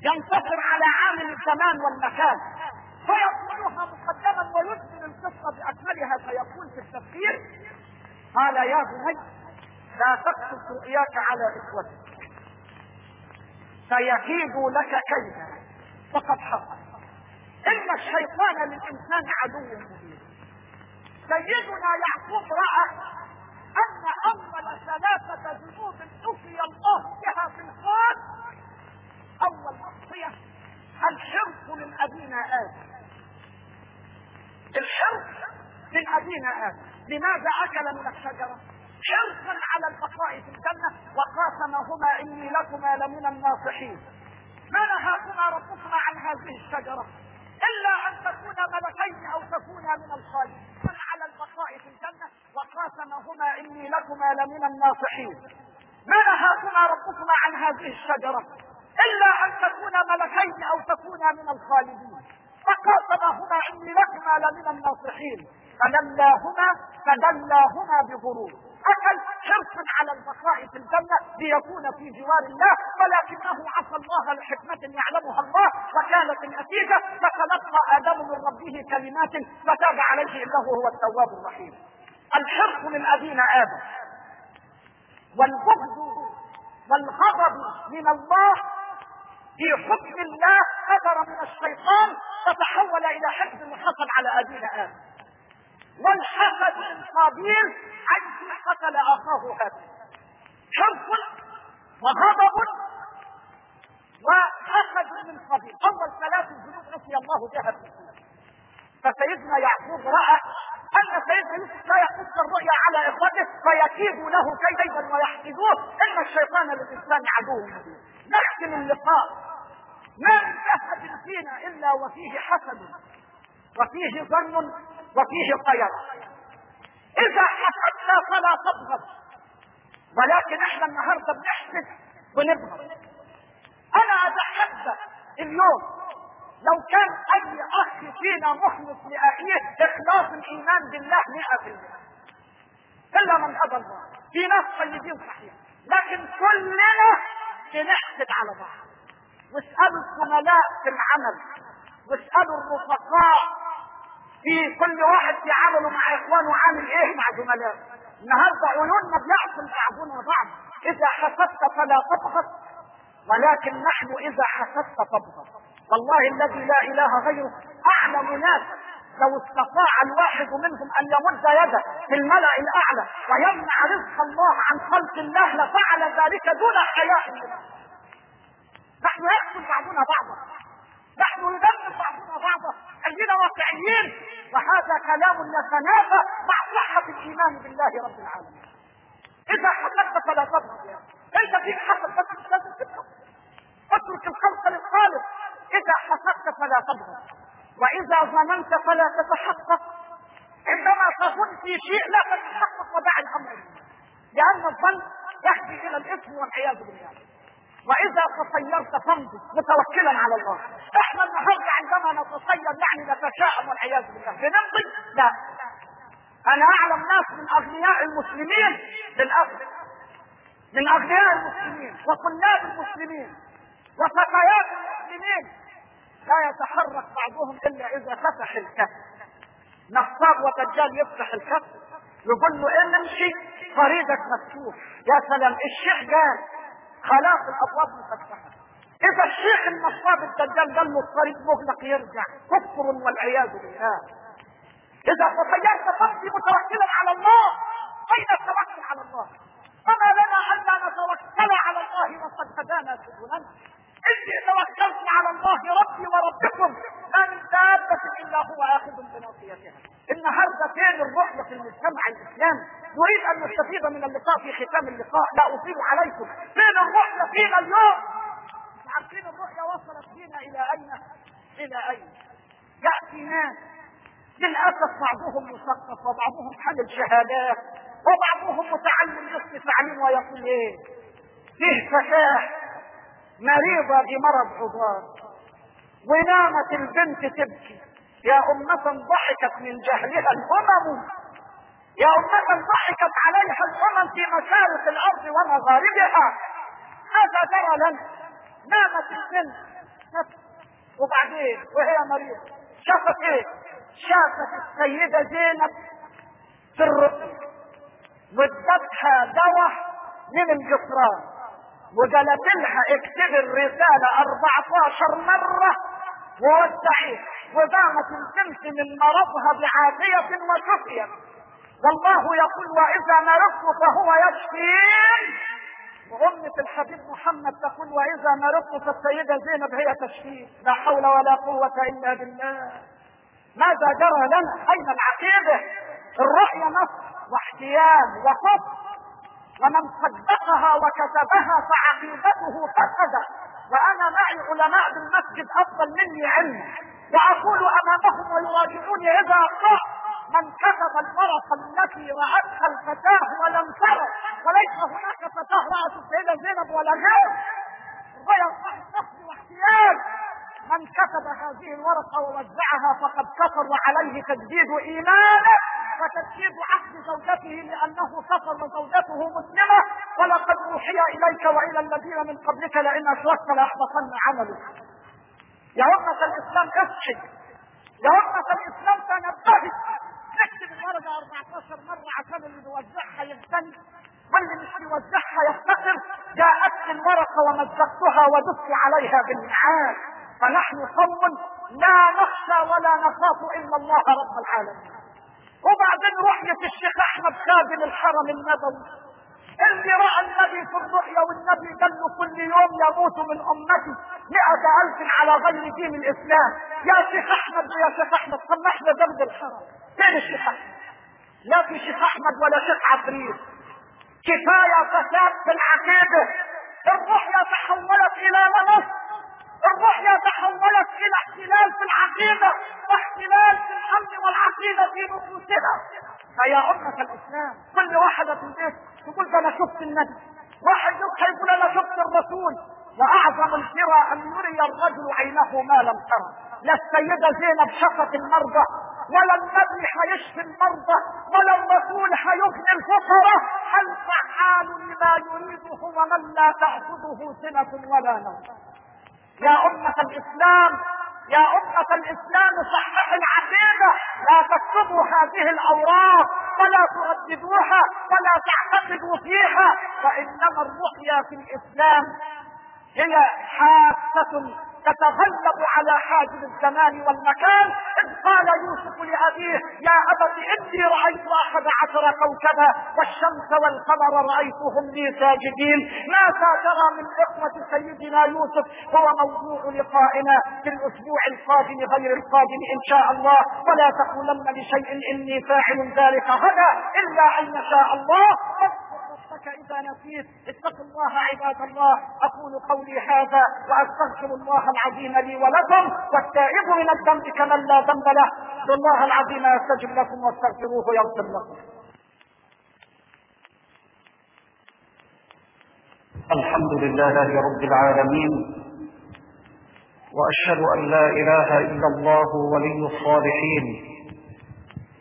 ينتصر على عامل الزمان والمكان. فيقولها مقدما ويكمل القصة بأكملها فيقول في التفسير قال يا بني لا تقصص رؤياك على إخوتك. فيكيدوا لك كيدا فقد حصل. إن الشيطان للإنسان عدو مبين. سيدنا يعقوب رأى أن أول ثلاثة ذنوب نفي الله بها في الكون اول معصية الحرص من ابينا آدم الحرص من ابينا آدم لماذا أكل من الشجرة؟ حرصا على البقاء في الجنة وقاسمهما إني لكما لمن الناصحين. ما نهاكما ربكما عن هذه الشجرة؟ إلا أن تكونا ملكين أو تكونا من الخالدين. على البقاء في الجنة وقاسمهما إني لكما لمن الناصحين. ما نهاكما ربكما عن هذه الشجرة؟ إلا أن تكونا ملكين أو تكونا من الخالدين. فقاسمهما إني لكما لمن الناصحين. فدلاهما فدلاهما بغرور. أكل حرصا على البقاء في الجنة ليكون في جوار الله ولكنه عصى الله لحكمه يعلمها الله وكانت النتيجة فتلقى آدم من ربه كلمات فتاب عليه إنه هو التواب الرحيم. الحرص من أبينا آدم والبغض والغضب من الله في حكم الله قدر من الشيطان فتحول إلى حزب حصل على أبينا آدم. من قابيل حيث قتل أخاه هابيل حرص وغضب وحسد من قابيل أول ثلاث ذنوب نسي الله بها فسيدنا يعقوب رأى أن سيدنا يوسف لا يقص الرؤيا على إخوته فيكيد له كيدا ويحسدوه إن الشيطان للإنسان عدو نختم اللقاء ما من احد فينا إلا وفيه حسد وفيه ظن وفيه خير إذا حسدنا فلا تبغض ولكن إحنا النهارده بنحسد ونبغض أنا أتحدى اليوم لو كان أي أخ فينا مخلص لاخيه إخلاص الإيمان بالله 100% إلا من أبى الله. في ناس طيبين صحيح. لكن كلنا بنحسد على بعض. واسألوا الزملاء في العمل. واسألوا الرفقاء في كل واحد في عمله مع إخوانه عامل إيه مع زملائه؟ النهارده عيوننا بيعصم بعضنا بعض إذا حسدت فلا تبغض ولكن نحن إذا حسدت تبغض. والله الذي لا إله غيره أعلم ناس لو استطاع الواحد منهم أن يمد يده في الملأ الأعلى ويمنع رزق الله عن خلق الله لفعل ذلك دون حياء. نحن يقتل بعضنا بعضا. نحن ندمر بعضنا بعضا. خلينا واقعيين وهذا كلام يتنافى مع صحة الإيمان بالله رب العالمين. إذا حققت فلا يعني. انت فيك حق بس لازم تبغض اترك الخلق للخالق. إذا حققت فلا تبغض وإذا ظننت فلا تتحقق. عندما تظن في شيء لا تتحقق ودع الأمر. لأن الظن يهدي إلى الإثم والعياذ بالله. وإذا تصيرت فامضي متوكلا على الله. إحنا النهارده عندما نتصير يعني نتشائم والعياذ بالله. بنمضي لا. أنا أعلم ناس من أغنياء المسلمين. للأسف. من أغنياء المسلمين. وطلاب المسلمين. وفتيات المسلمين. لا يتحرك بعضهم إلا إذا فتح الكف. نصاب ودجال يفتح الكف. يقول له إيه امشي طريقك مفتوح يا سلام الشيخ قال خلاص الأبواب مفتحة. إذا الشيخ النصاب الدجال قال له الطريق مغلق يرجع. كفر والعياذ بالله. إذا تخيلت تمضي متوكلا على الله أين التوكل على الله؟ فما لنا ألا نتوكل على الله وقد هدانا سبلنا. إني توكلت على الله ربي وربكم. ما من دابة إلا هو آخذ بناصيتها. النهارده فين الرحلة في المجتمع الإسلامي. نريد أن نستفيد من اللقاء في ختام اللقاء. لا اطيل عليكم. فين الرحلة فينا اليوم؟ عارفين الرحلة وصلت بنا إلى أين؟ إلى أين؟ يأتي ناس للأسف بعضهم مثقف وبعضهم حمل شهادات وبعضهم متعلم نصف تعليم ويقول إيه؟ فيه فتاة مريضة بمرض عضال ونامت البنت تبكي. يا أمة ضحكت من جهلها. الأمم يا أمة ضحكت عليها الأمم في مشارق الأرض ومغاربها. ماذا جرى لنا نامت البنت وبعدين وهي مريضة. شافت إيه؟ شافت السيدة زينب في الرؤيا وادتها دواء من الجسران وقالت لها اكتب الرسالة 14 مرة ووزعيها وقامت البنت من مرضها بعافية وشفيت. والله يقول وإذا مرضت فهو يشفين وأمة الحبيب محمد تقول وإذا مرضت فالسيدة زينب هي تشفين لا حول ولا قوة إلا بالله. ماذا جرى لنا؟ أين العقيدة؟ الرؤية نصر واحتيال وصبر ومن صدقها وكتبها فعقيدته فسد. وأنا معي علماء بالمسجد أفضل مني علما وأقول أمامهم ويراجعوني إذا أخطأت. من كتب الورقة التي رأتها الفتاة ولم ترى وليس هناك فتاة رأت السيدة زينب ولا غير غير صحب واحتيال. من كتب هذه الورقة ووزعها فقد كفر وعليه تجديد إيمانه وتجديد عقد زوجته لأنه كفر وزوجته مسلمة. ولقد أوحي إليك وإلى الذين من قبلك لئن أشركت لأحبطن عملك. يا أمة الإسلام اصحي يا أمة الإسلام تنبهي نكتب الورقة 14 مرة عشان اللي بيوزعها يغتني واللي مش بيوزعها يفتقر جاءتني الورقة ومزقتها ودست عليها بالنعال فنحن قوم لا نخشى ولا نخاف إلا الله رب العالمين. وبعدين رؤية الشيخ أحمد خادم الحرم النبوي. اللي رأى النبي في الرؤيا والنبي قال له كل يوم يموت من أمتي مئة ألف على غير دين الإسلام. يا شيخ أحمد يا شيخ أحمد طب إحنا جنب الحرم. فين الشيخ أحمد؟ لا في شيخ أحمد ولا شيخ عفريت كفاية فساد في العقيدة. الرؤيا تحولت إلى منص الرؤيا تحولت إلى احتلال في العقيدة واحتلال في الامن والعقيدة في نفوسنا. فيا أمة الإسلام كل واحدة في البيت تقول ده أنا شفت النبي. واحد يصحى يقول أنا شفت الرسول. وأعظم الفرى أن يري الرجل عينه ما لم ترى. لا السيدة زينب شفت المرضى ولا النبي حيشفي المرضى ولا الرسول حيغني الفقراء. هل فعال لما يريده ومن لا تأخذه سنة ولا نوم. يا أمة الإسلام يا أمة الإسلام صحح العقيدة لا تكتبوا هذه الأوراق ولا ترددوها ولا تعتقدوا فيها فإنما الرؤيا في الإسلام هي حاسة تتغلب على حاجب الزمان والمكان. إذ قال يوسف لأبيه يا أبت إن نفسي رأيت أحد عشر كوكبا والشمس والقمر رأيتهم لي ساجدين. ماذا ترى من إخوة سيدنا يوسف؟ هو موضوع لقائنا في الأسبوع القادم غير القادم إن شاء الله. ولا تقولن لشيء إني فاعل ذلك غدا إلا أن يشاء الله. ربك إذا نسيت. اتقوا الله عباد الله. أقول قولي هذا وأستغفر الله العظيم لي ولكم والتائب من الذنب كمن لا ذنب له. الله العظيم يستجب لكم واستغفروه يغفر لكم. الحمد لله رب العالمين. وأشهد أن لا إله إلا الله ولي الصالحين.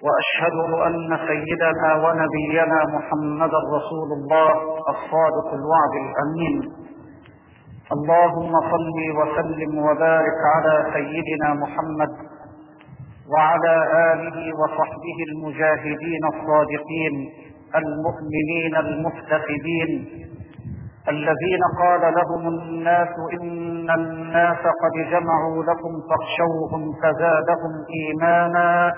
وأشهد أن سيدنا ونبينا محمدا رسول الله الصادق الوعد الأمين. اللهم صل وسلم وبارك على سيدنا محمد وعلى آله وصحبه المجاهدين الصادقين المؤمنين المفتقدين الذين قال لهم الناس إن الناس قد جمعوا لكم فاخشوهم فزادهم إيمانا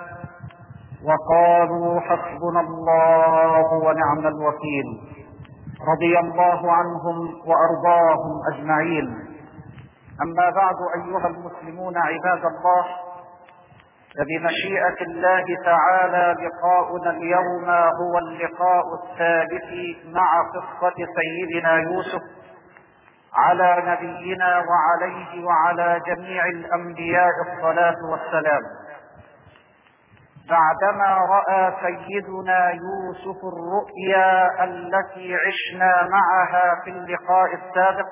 وقالوا حسبنا الله ونعم الوكيل رضي الله عنهم وأرضاهم أجمعين. أما بعد أيها المسلمون عباد الله فبمشيئة الله تعالى لقاؤنا اليوم هو اللقاء الثالث مع قصة سيدنا يوسف على نبينا وعليه وعلى جميع الأنبياء الصلاة والسلام. بعدما رأى سيدنا يوسف الرؤيا التي عشنا معها في اللقاء السابق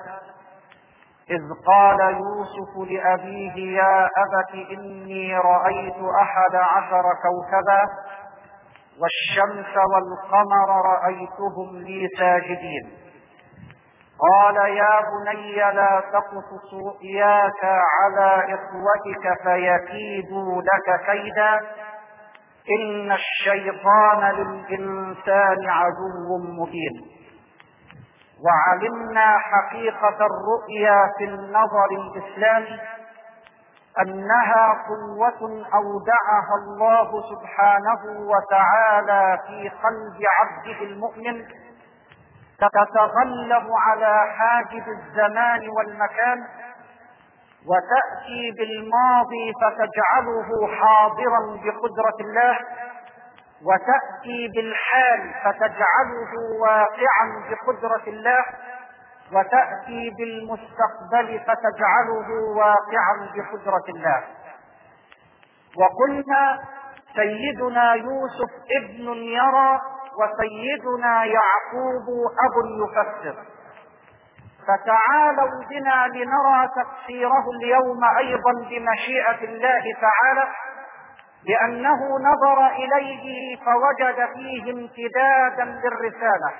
إذ قال يوسف لأبيه يا أبت إني رأيت أحد عشر كوكبا والشمس والقمر رأيتهم لي ساجدين. قال يا بني لا تقصص رؤياك على إخوتك فيكيدوا لك كيدا إن الشيطان للإنسان عدو مبين. وعلمنا حقيقة الرؤيا في النظر الإسلامي أنها قوة أودعها الله سبحانه وتعالى في قلب عبده المؤمن تتغلب على حاجز الزمان والمكان وتأتي بالماضي فتجعله حاضرا بقدرة الله وتأتي بالحال فتجعله واقعا بقدرة الله وتأتي بالمستقبل فتجعله واقعا بقدرة الله. وقلنا سيدنا يوسف ابن يرى وسيدنا يعقوب أب يفسر. فتعالوا بنا لنرى تفسيره اليوم أيضا بمشيئة الله تعالى لأنه نظر إليه فوجد فيه امتدادا للرسالة.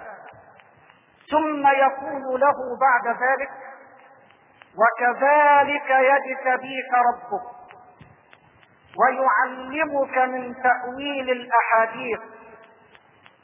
ثم يقول له بعد ذلك وكذلك يجتبيك ربك ويعلمك من تأويل الأحاديث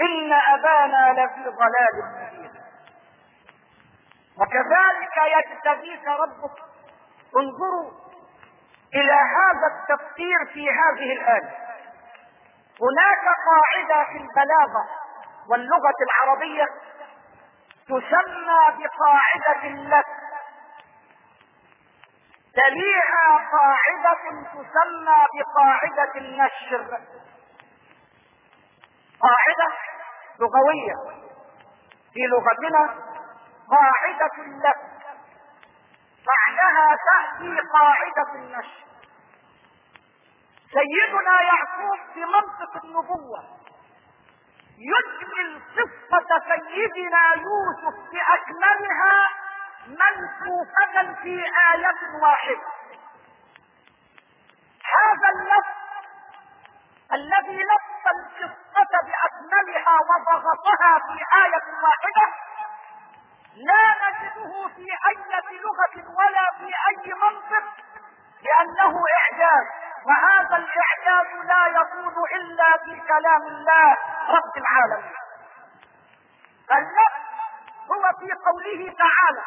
إن أبانا لفي ضلال مبين. وكذلك يجتبيك ربك. انظروا إلى هذا التفسير في هذه الآية. هناك قاعدة في البلاغة واللغة العربية تسمى بقاعدة اللف تليها قاعدة تسمى بقاعدة النشر. قاعدة لغوية. في لغتنا قاعدة اللف بعدها تأتي قاعدة النشر. سيدنا يعقوب في منطق النبوة يجمل قصة سيدنا يوسف بأكملها منفوخة في آية واحدة. هذا اللف الذي لف القصة بأكملها وضغطها في آية واحدة. لا نجده في أي لغة ولا في أي منطق لأنه إعجاز وهذا الإعجاز لا يكون إلا في كلام الله رب العالمين. النفس هو في قوله تعالى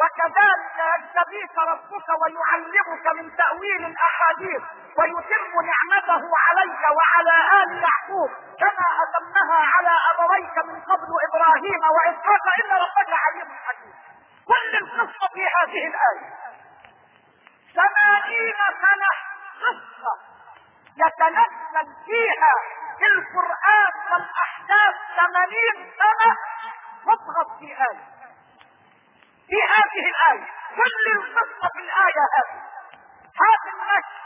وكذلك يجتبيك ربك ويعلمك من تأويل الأحاديث ويتم نعمته عليك وعلى آل يعقوب كما أتمها على أبويك من قبل إبراهيم وإسحاق إن ربك عليم حكيم. كل القصة في هذه الآية. ثمانين سنة قصة يتنزل فيها في القرآن والأحداث ثمانين سنة تضغط في آية. في هذه الآية كل القصة في الآية هذه. هذا النشر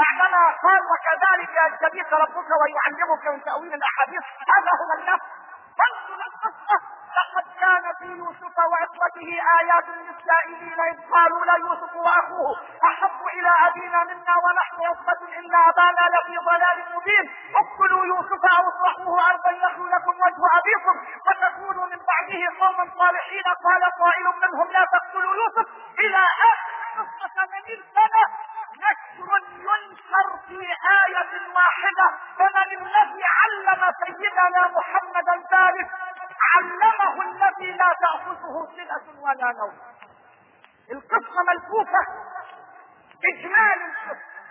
بعدما قال وكذلك يجتبيك ربك ويعلمك من تأويل الأحاديث. هذا هو النفس فانظر القصة لقد كان في يوسف وعصمته آيات للسائلين إذ قالوا لا يوسف وأخوه أحب إلى أبينا منا ونحن عصبة إلا أبانا لفي ضلال مبين. اقتلوا يوسف أو اطرحوه أرضا يخلو لكم وجه أبيكم فتكونوا من بعده قوما صالحين. قال قائل منهم لا تقتلوا يوسف إلى آخر قصة 80 سنة نشر ينشر في آية واحدة. فمن الذي علم سيدنا محمدا ذلك علمه الذي لا تأخذه سنة ولا نوم. القصة ملفوفة. إجمال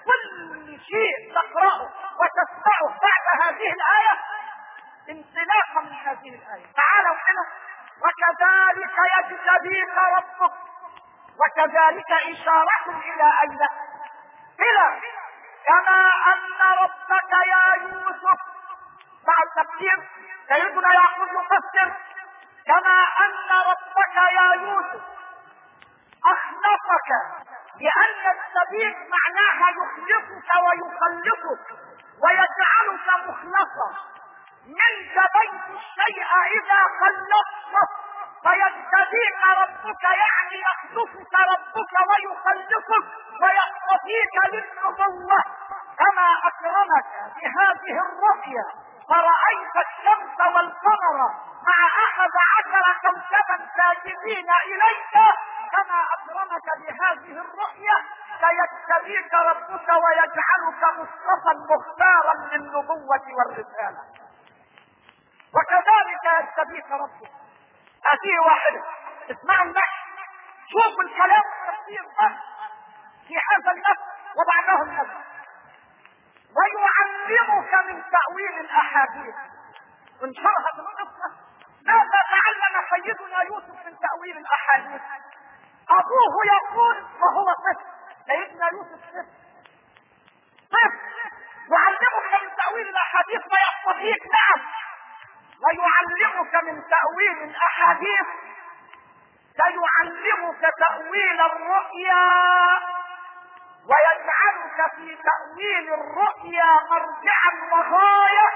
كل شيء تقرأه وتسمعه بعد هذه الآية. انطلاقا من هذه الآية. تعالوا هنا وكذلك يجتبيك ربك. وكذلك إشارة إلى أين؟ إلى كما أن ربك يا يوسف مع التفسير سيدنا يعقوب يفسر كما أن ربك يا يوسف اخلصك لأن السبيل معناها يخلصك ويخلصك ويجعلك مخلصا. منك بيت الشيء إذا خلصته. فيجتبيك ربك يعني يخلصك ربك ويخلصك ويصطفيك للنبوة كما أكرمك بهذه الرؤيا فرأيت الشمس والقمر مع أحد عشر كوكبا ساجدين إليك. كما أكرمك بهذه الرؤية سيجتبيك ربك ويجعلك مصطفى مختارا للنبوة والرسالة. وكذلك يجتبيك ربك. هذه واحدة اسمعوا النحو. شوفوا الكلام التفسير في هذا النفس وبعده النفس ويعلمك من تأويل الأحاديث. انشرها القصة ماذا تعلم سيدنا يوسف من تأويل الأحاديث؟ أبوه يقول وهو طفل. سيدنا يوسف طفل. طفل. يعلمك من تأويل الأحاديث ويستطيع نعم ويعلمك من تأويل الأحاديث. سيعلمك تأويل الرؤيا ويجعلك في تأويل الرؤيا مرجعا وغاية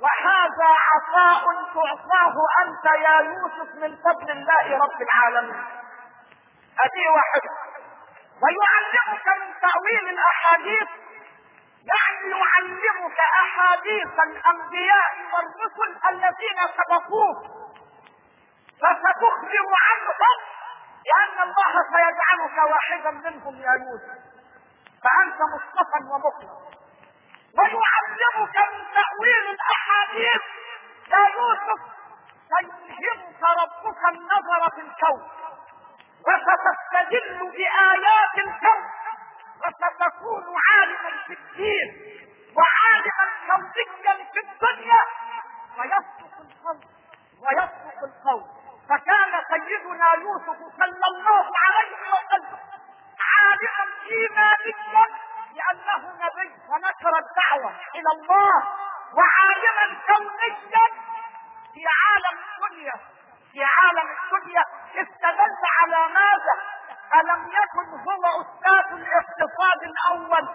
وهذا عطاء تعطاه أنت يا يوسف من فضل الله رب العالمين. هذه واحدة ويعلمك من تأويل الأحاديث يعني يعلمك أحاديث الأنبياء والرسل الذين سبقوك. فستخبر عنهم لأن الله سيجعلك واحدا منهم يا يوسف. فأنت مصطفى ومخلص. ويعلمك من تأويل الأحاديث يا يوسف سيلهمك ربك النظر في الكون. وستستدل بآيات الكون وستكون عالما في الدين وعالما كونيا في الدنيا ويصدق القول ويصدق القول. فكان سيدنا يوسف صلى الله عليه وسلم عالما إيمانيا لأنه نبي ونشر الدعوة إلى الله وعالما كونيا في عالم الدنيا في عالم الدنيا. استدل على ماذا؟ ألم يكن هو أستاذ الاقتصاد الأول؟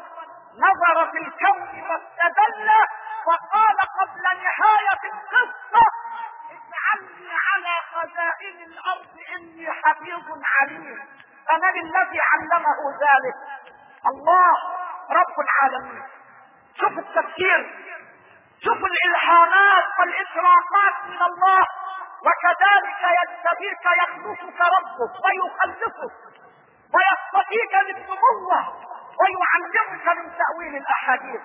نظر في الكون واستدل وقال قبل نهاية القصة اجعلني على خزائن الأرض إني حفيظ عليم. فمن الذي علمه ذلك. الله رب العالمين. شوف التفكير. شوفوا الإلهامات والإشراقات من الله. وكذلك يجتبيك يخلصك ربك ويخلصك ويصطفيك للنبوة ويعلمك من تأويل الأحاديث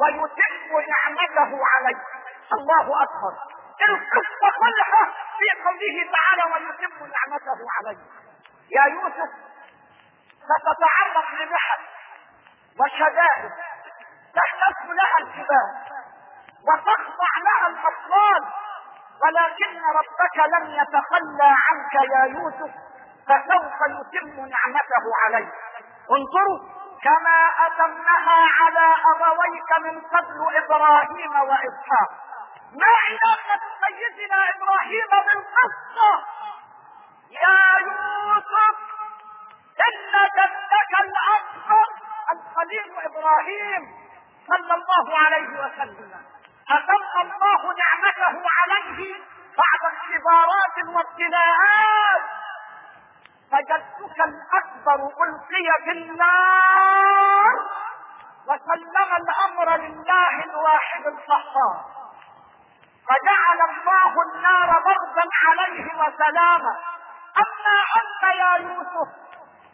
ويتم نعمته عليك. الله أكبر. القصة كلها في قوله تعالى ويتم نعمته عليك. يا يوسف ستتعرض لمحن وشدائد تحتف لها الجبال وتخضع لها الأطفال. ولكن ربك لم يتخلى عنك يا يوسف فسوف يتم نعمته عليك. انظروا كما أتمها على أبويك من قبل إبراهيم وإسحاق. ما علاقة سيدنا إبراهيم بالقصة يا يوسف ان جدك الاكبر الخليل إبراهيم صلى الله عليه وسلم. اتم الله نعمته عليه بعد اختبارات وابتلاءات. فجدك الأكبر ألقي في النار وسلم الأمر لله الواحد القهار. فجعل الله النار بردا عليه وسلاما. أما أنت يا يوسف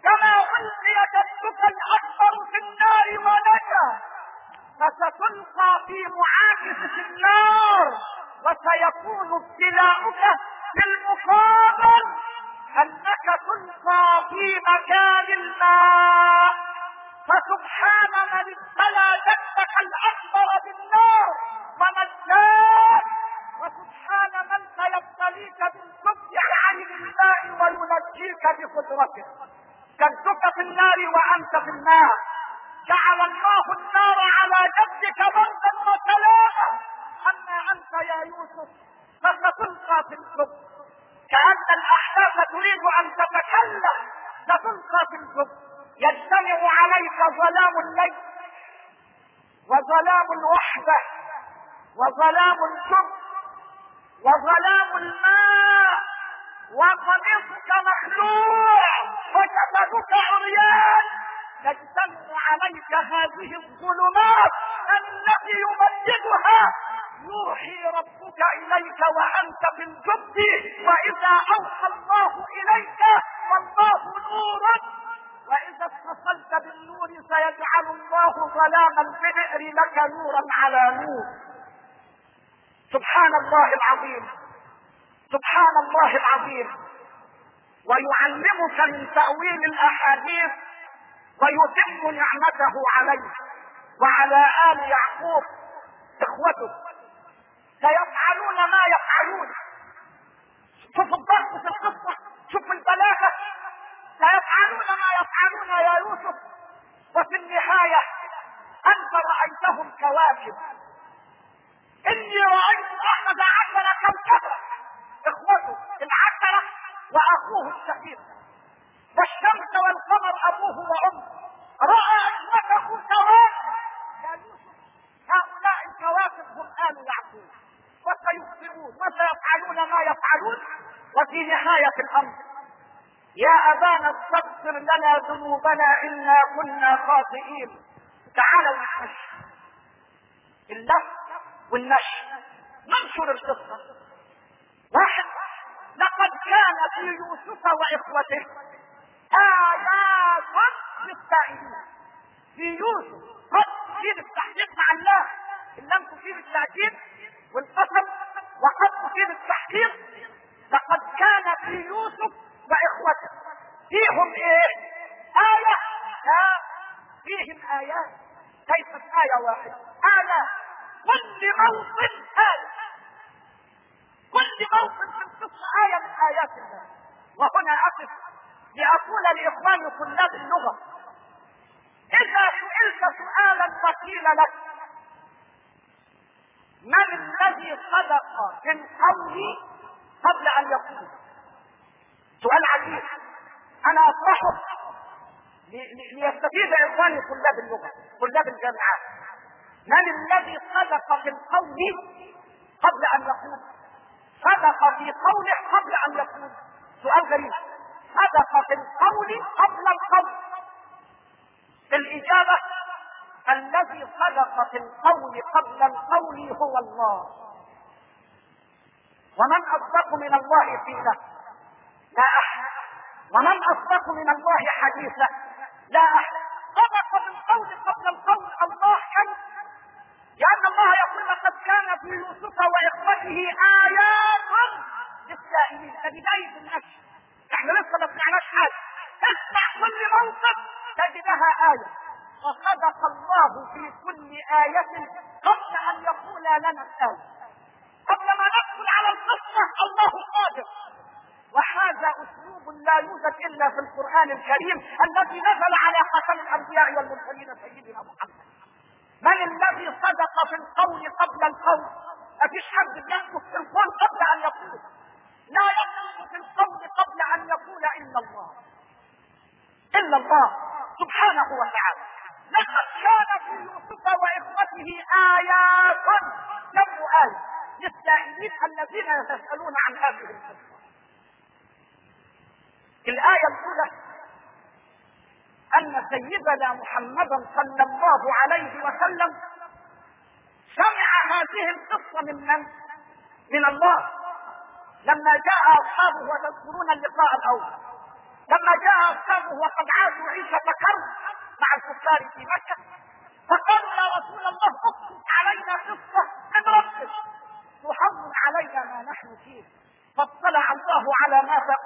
كما ألقي جدك الأكبر في النار ونجا. فستلقى في معاكسة النار وسيكون ابتلاؤك بالمقابل أنك تلقى في مكان الماء. فسبحان من ابتلى جدك الأكبر بالنار ونجاك وسبحان من سيبتليك بالصدق عن الماء وينجيك بقدرته. جدك في النار وأنت في النار جعل الله النار على جدك بردا وسلاما. أما أنت يا يوسف فستلقى في الجب كأن الأحداث تريد أن تتكلم ستلقى في الجب يجتمع عليك ظلام الليل وظلام الوحدة وظلام الجب وظلام الماء. وقميصك مخلوع وجسدك عريان. تجتمع عليك هذه الظلمات التي يمددها يوحي ربك إليك وأنت في الجب وإذا أوحى الله إليك فالله نور. وإذا اتصلت بالنور سيجعل الله ظلام البئر لك نورا على نور. سبحان الله العظيم. سبحان الله العظيم. ويعلمك من تأويل الأحاديث ويتم نعمته عليه. وعلى آل يعقوب إخوته. سيفعلون ما يفعلون. شوف الضغط في القصة شوف البلاغة. سيفعلون ما يفعلون يا يوسف. وفي النهاية أنت رأيتهم كواكب. إني رأيت أحد عشر كوكبا. إخوته العشرة وأخوه الشقيق. والشمس والقمر أبوه وأمه. رأى إخوته سواء. يا يوسف هؤلاء الكواكب هم آل يعقوب. وسيخطئون وسيفعلون ما يفعلون. وفي نهاية الأمر يا أبانا استغفر لنا ذنوبنا إنا كنا خاطئين. تعالوا نحش اللف والنشر. ننشر القصة. واحد لقد كان في يوسف وإخوته آيات للسائلين في يوسف قد تفيد التحقيق مع الله. إن لم تفيد التأكيد والقسم وقد تفيد التحقيق لقد كان في يوسف وإخوته. فيهم إيه؟ آية. لا فيهم آيات ليست آية واحدة. آية. كل موطن آية. كل موطن في القصة آية من آيات الله. وهنا أقف. لأقول لإخواني طلاب اللغة إذا سئلت سؤالا فقيل لك من الذي صدق في القول قبل أن يقول؟ سؤال عجيب. أنا أطرحه ليستفيد إخواني طلاب اللغة طلاب الجامعات من الذي صدق في القول قبل أن يقول؟ صدق في قوله قبل أن يقول؟ سؤال غريب. صدق في القول قبل القول. الإجابة الذي صدق في القول قبل القول هو الله. ومن أصدق من الله قيلا لا أحد. ومن أصدق من الله حديثا لا أحد. صدق بالقول قبل القول الله كيف لأن الله يقول لقد كان في يوسف وإخوته آيات للسائلين. كبدايه النشر إحنا لسه ما سمعناش حاجة. اسمع كل موقف تجدها آية. وصدق الله في كل آية قبل أن يقول لنا الآية قبل ما ندخل على القصة الله قادر. وهذا أسلوب لا يوجد إلا في القرآن الكريم الذي نزل على خاتم الأنبياء والمرسلين سيدنا محمد. من الذي صدق في القول قبل القول؟ ما فيش حد بيحدث في القول قبل أن يقول؟ لا يصدق في القول قبل أن يقول إلا الله. إلا الله سبحانه وتعالى. لقد كان في يوسف وإخوته آيات جمع آية للسائلين الذين يتسألون عن هذه القصة. الآية الأولى أن سيدنا محمدا صلى الله عليه وسلم سمع هذه القصة من من؟ من الله. لما جاء أصحابه وتذكرون اللقاء الأول. لما جاء أصحابه وقد عاشوا عيشة كرب مع الكفار في مكة فقالوا يا رسول الله اقصد علينا قصة من ربك. تحول علينا ما نحن فيه. فاطلع الله على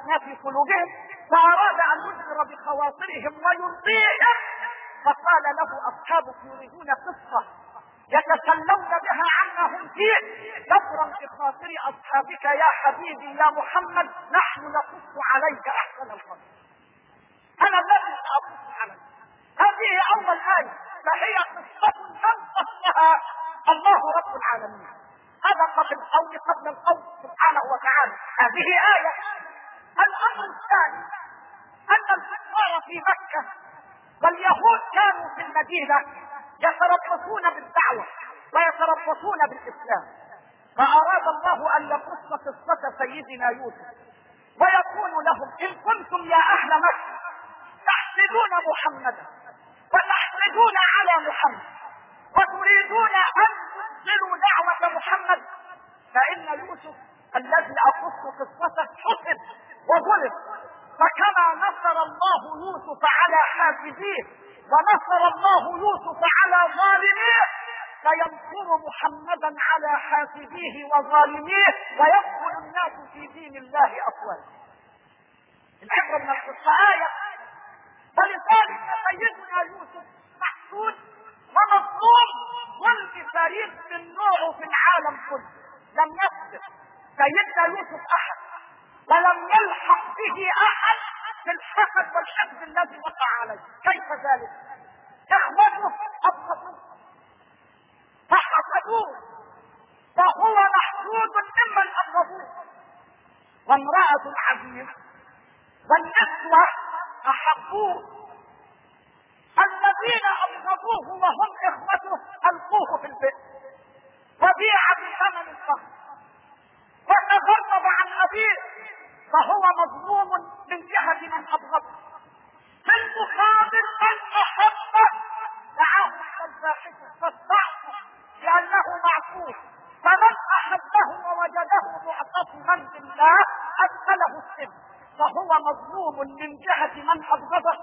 ما في قلوبهم فأراد أن يظهر بخواطرهم ويرضيهم. فقال له أصحابك يريدون قصة. يتكلمون بها عما هم فيه. جبرا بخاطر أصحابك يا حبيبي يا محمد نحن نقص عليك أحسن القصص. أنا الذي سأقص عليك. هذه أول آية فهي قصة لم الله رب العالمين. هذا في القول قبل القول سبحانه وتعالى. هذه آية. الأمر الثاني أن الكفار في مكة واليهود كانوا في المدينة. يتربصون بالدعوة ويتربصون بالإسلام. فأراد الله أن يقص قصة سيدنا يوسف ويقول لهم إن كنتم يا أهل مكة تحسدون محمدا وتحسدون على محمد وتريدون أن تبطلوا دعوة محمد فإن يوسف الذي أقص قصته حسب وظلم فكما نصر الله يوسف على حافظيه ونصر الله يوسف على ظالميه فينصر محمدا على حاسبيه وظالميه ويدخل الناس في دين الله أفواجا. العبره من القصة آية. ولذلك سيدنا يوسف محسود ومظلوم ظلم فريد من نوعه في العالم كله. لم يسبق سيدنا يوسف أحد. ولم يلحق به أحد في الحقد والحقد الذي وقع عليه كيف ذلك؟ اخوته ابغضوه فحسدوه فهو محسود ممن ابغضوه وامرأة العزيز والنسوة احبوه الذين أبغضوه وهم اخوته ألقوه في البئر وبيع بثمن الفخر. وتغرب عن أبيه. فهو مظلوم من جهة من أبغضه المقابل من أحبه دعاه إلى الفاحشة فاستعصى لأنه معصوم. فمن أحبه ووجده معتصما بالله أدخله السجن. فهو مظلوم من جهة من أبغضه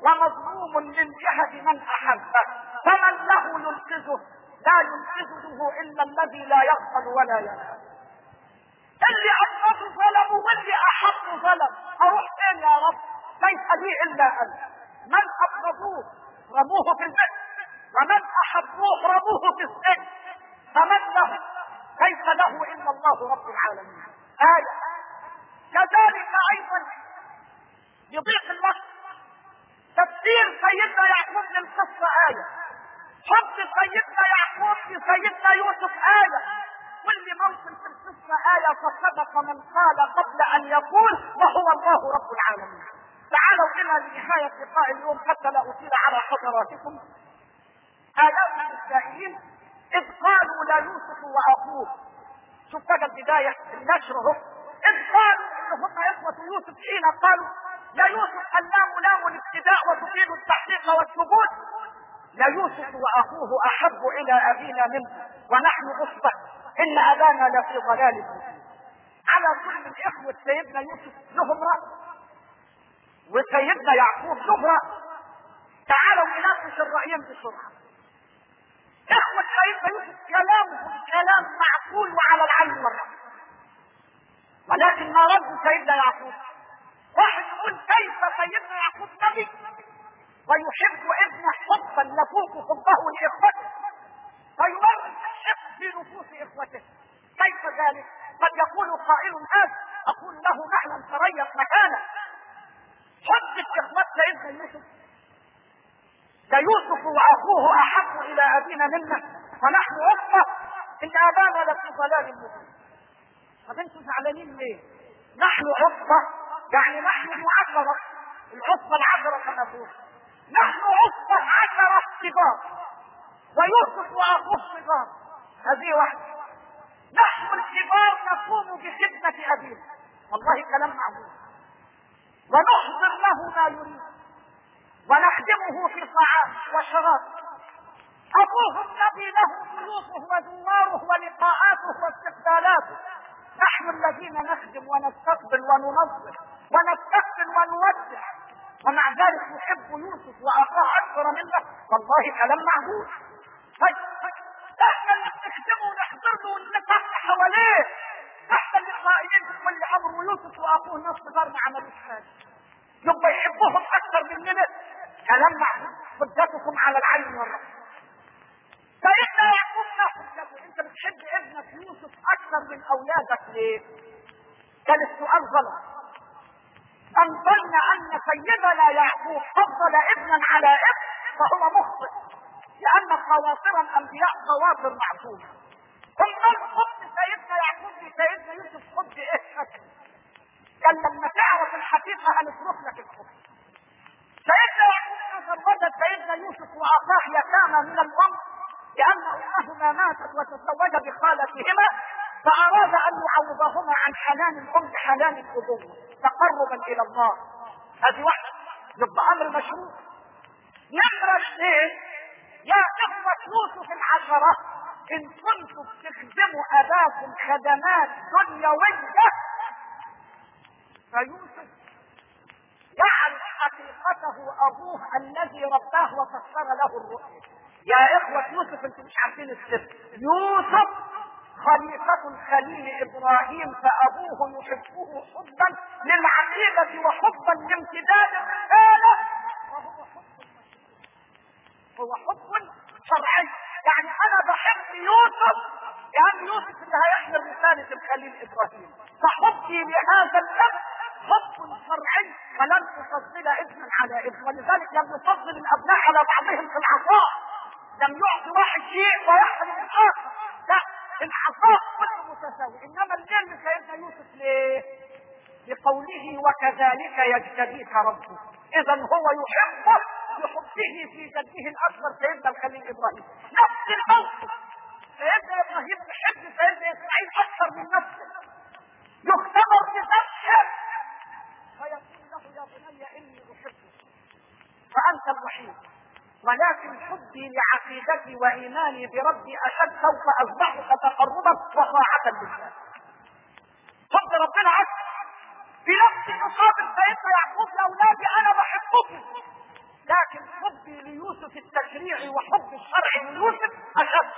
ومظلوم من جهة من أحبه. فمن له ينقذه لا ينقذه إلا الذي لا يغفل ولا ينام اللي أبغضه ظلم واللي أحب ظلم. أروح فين يا رب؟ ليس لي إلا أنت. من أبغضوه رموه في البئر ومن أحبوه رموه في السجن. فمن له؟ ليس له إلا الله رب العالمين. آية. كذلك أيضا يضيق الوقت. تفسير سيدنا يعقوب للقصة آية. حب سيدنا يعقوب في سيدنا يوسف آية. كل موطن في القصة آية فصدق من قال قبل أن يقول وهو الله رب العالمين. تعالوا إلى نهاية لقاء اليوم. حتى لا أطيل على حضراتكم. آيات السائلين إذ قالوا لا يوسف وأخوه. شوف بقى البداية النشر أهو. إذ قالوا إن هم إخوة يوسف حين قالوا لا يوسف اللام لام الابتداء وتفيد التحقيق والثبوت. ليوسف وأخوه أحب إلى أبينا منه ونحن عصبة إن ابانا لفي ضلال على كل من اخوة سيدنا يوسف لهم رأي وسيدنا يعقوب له رأي تعالوا نناقش الرأيين بسرعة. إخوة سيدنا يوسف كلامهم كلام معقول وعلى العين والرأي ولكن ما رد سيدنا يعقوب. واحد يقول كيف سيدنا يعقوب نبي؟ ويحب ابنه حبا يفوق حبه لإخوته. فيمرس الحب في نفوس إخوته. كيف ذلك؟ قد يقول قائل هذا أقول له نحن تريث مكانه حب اخوة سيدنا يوسف ليوسف وأخوه أحب إلى أبينا منا فنحن عصبه إن آبانا لفي ضلال مبين. طب أنتم زعلانين ليه؟ نحن عصبه يعني نحن معشره العصبه العشره كما تقول نحن عصبة عشرة صغار ويوسف وأخوه صغار هذه واحدة نحن الكبار نقوم بخدمة ابينا والله كلام معقول. ونحضر له ما يريد. ونخدمه في طعام وشراب. أبوه الذي له بيوته ودواره ولقاءاته واستقبالاته. نحن الذين نخدم ونستقبل وننظر ونستقبل ونودع. ومع ذلك يحب يوسف وأخاه أكثر منه. والله كلام معقول. طيب. إحنا اللي بنخدمه ونحضر له ونلف حواليه. إحنا اللي قائلين بكل أمر ويوسف واخوه ناس صغار ما عملوش حاجة يبقى يحبهم أكثر مننا كلام معقول حجتكم على العين والرأس. فإحنا يعقوب ناخد إنت بتحب ابنك يوسف أكثر من أولادك ليه؟ كان السؤال غلط. من ظن أن سيدنا يعقوب فضل ابنا على ابن فهو مخطئ. لأن خواطر الأنبياء خواطر معصومة. ثم حب سيدنا يعقوب لسيدنا يوسف حب إيه شكل كان لما تعرف الحقيقة هنصرف لك الحب سيدنا يعقوب تزوج سيدنا يوسف وأعطاه يتامى من الام لأن امهما ماتت وتزوج بخالتهما فأراد أن يعوضهما عن حنان الأم بحنان الأبوة. تقربا إلى الله. هذه واحدة. يبقى أمر مشروع. نمرة اثنين يا إخوة يوسف العشرة إن كنتم تخدموا أباكم خدمات دنيوية فيوسف يعرف حقيقته أبوه الذي رباه وفسر له الرؤيا يا إخوة يوسف أنتم مش عارفين السر. يوسف خليفة الخليل إبراهيم فأبوه يحبه حبا للعقيدة وحبا لامتداد الرسالة. هو حب شرعي. يعني أنا بحب يوسف. لأن يوسف اللي هيحمل رسالة الخليل إبراهيم. فحبي لهذا الأب حب شرعي فلن أفضل ابنا على ابن ولذلك لم يفضل الأبناء على بعضهم في العطاء. لم يعطي واحد شيء ويحرم الآخر لا العطاء كله متساوي. إنما الليل سيدنا يوسف ليه لقوله وكذلك يجتبيك ربه اذا هو يحبه بحبه في جده الأكبر سيدنا الخليل إبراهيم. نفس الموقف سيدنا إبراهيم يحب سيدنا إسماعيل أكثر من نفسه. يختبر بذبحه فيقول له يا بني إني أحبك. فأنت الوحيد. ولكن حبي لعقيدتي وإيماني بربي أشد سوف أذبحك تقربا وطاعة لله. حب ربنا عز في نفس المقابل سيدنا يعقوب لأولادي أنا بحبكم لكن حبي ليوسف التشريعي وحب الشرع ليوسف اشد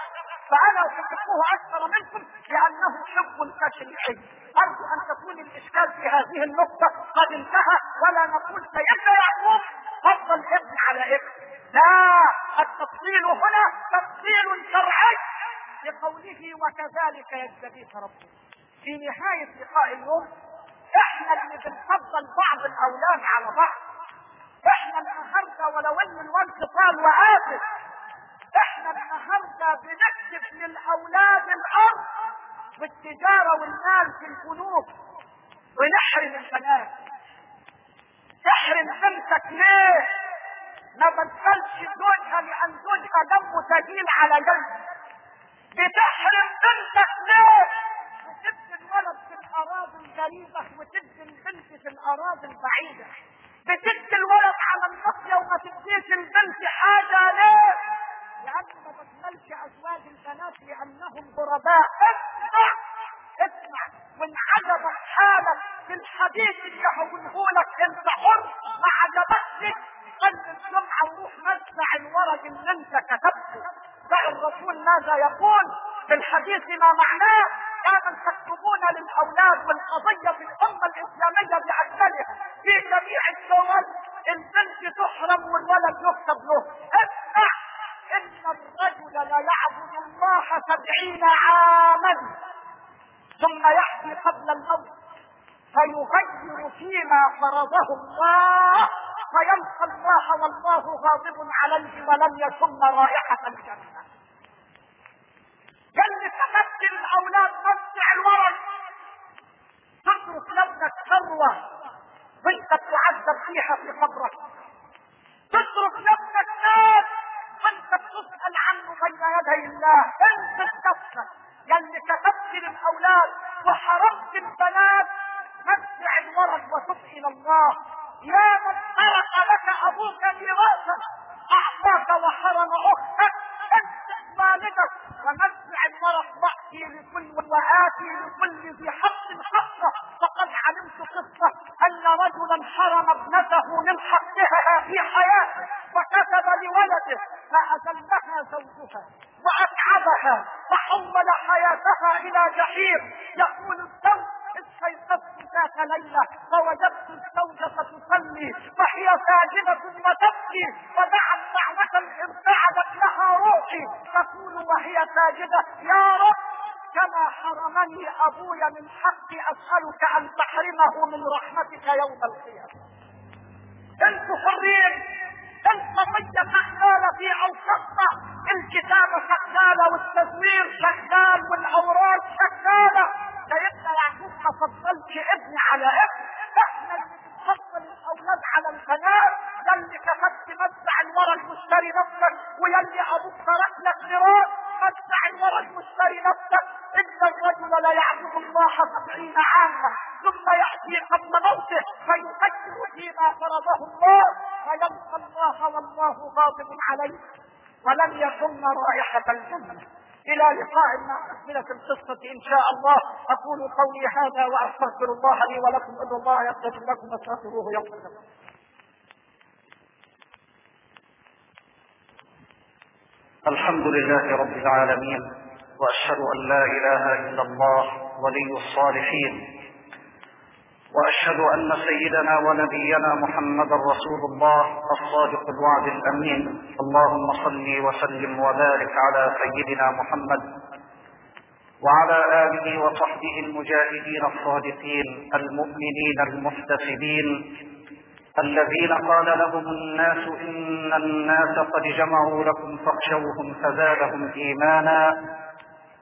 فأنا أحبه أكثر منكم لأنه حب تشريعي. أرجو أن تكون الإشكال في هذه النقطة قد انتهى ولا نقول سيدنا يعقوب فضل ابن على إبن. لا التفصيل هنا تفصيل شرعي لقوله وكذلك يجتبيك ربك في نهاية لقاء اليوم إحنا اللي بنفضل بعض الأولاد على بعض. ولو ان الوقت طال وآسف إحنا النهارده بنكتب للأولاد الأرض بالتجارة والمال في البنوك ونحرم البنات. تحرم بنتك ليه؟ ما بتسالش زوجها لأن زوجها دمه ثقيل على جنب. بتحرم بنتك ليه؟ بتدي الولد في الأراضي الغريبة وتدي البنت في الأراضي البعيدة. بتدي الولد على النصية وما تديش البنت حاجة ليه؟ لأن ما تكملش أزواج البنات لأنهم غرباء. اسمع اسمع. وإن عجبك حالك في الحديث اللي هقوله لك أنت حر ما عجبكش خلي الجمعة وروح مسمع الورق اللي أنت كتبته. دع الرسول ماذا يقول؟ في الحديث ما معناه؟ كانوا تكتبون للأولاد والقضية في الأمة الإسلامية باكملها في جميع الدول البنت تحرم والولد يكتب له. اسمع إن الرجل لا يعبد الله سبعين عاما ثم يحيي قبل الموت فيغير فيما فرضه الله فيلقى الله والله غاضب عليه ولم يشم قال لي تمثل الأولاد ممتع الورق. تترك لابنك ثروه وانت تعذب فيها في قبرك تترك لابنك ناس وانت بتسأل عنه بين يدي الله. انت نفسك قال لي كتبت للاولاد وحرمت البنات. متع الورق وتب إلى الله. يا من ترك لك أبوك ميراثا أعطاك وحرم أختك. انت والدك ومتع الورق واتي لكل وآتي لكل ذي حق حقه. فقد علمت قصة أن رجلا حرم ابنته من حقها في حياته فكتب لولده فاذلها زوجها واتعبها وحول حياتها إلى جحيم. يقول الزوج استيقظت ذات ليلة فوجدت الزوجة تصلي وهي ساجدة وتبكي فدعت دعوة ارتعدت لها روحي. تقول وهي ساجدة يا رب كما حرمني أبوي من حقي أسألك أن تحرمه من رحمتك يوم القيامة. أنتوا حرين القضية شغالة في اوسطنا الكتابة شغالة والتزوير شغال والاوراق شغالة ما فضلش ابن على ابن إحنا اللي بنفضل الأولاد على البنات يلي كتبت مدفع الورق واشتري نفسك ويلي أبوك ترك لك ميراث مدفع الورق واشتري نفسك. إن الرجل لا يعبد الله سبعين عاما ثم يأتي قبل موته فيفكر فيما فرضه الله فيلقى الله والله غاضب عليه ولم يشم رائحة الجنة إلى لقاء مع تكملة القصة إن شاء الله. أقول قولي هذا وأستغفر الله لي ولكم. ادعوا الله يغفر لكم واستغفروه يغفر لكم الحمد لله رب العالمين وأشهد أن لا إله إلا الله ولي الصالحين وأشهد أن سيدنا ونبينا محمدا رسول الله الصادق الوعد الأمين. اللهم صل وسلم وبارك على سيدنا محمد وعلى آله وصحبه المجاهدين الصادقين المؤمنين المحتسبين الذين قال لهم الناس إن الناس قد جمعوا لكم فاخشوهم فزادهم إيمانا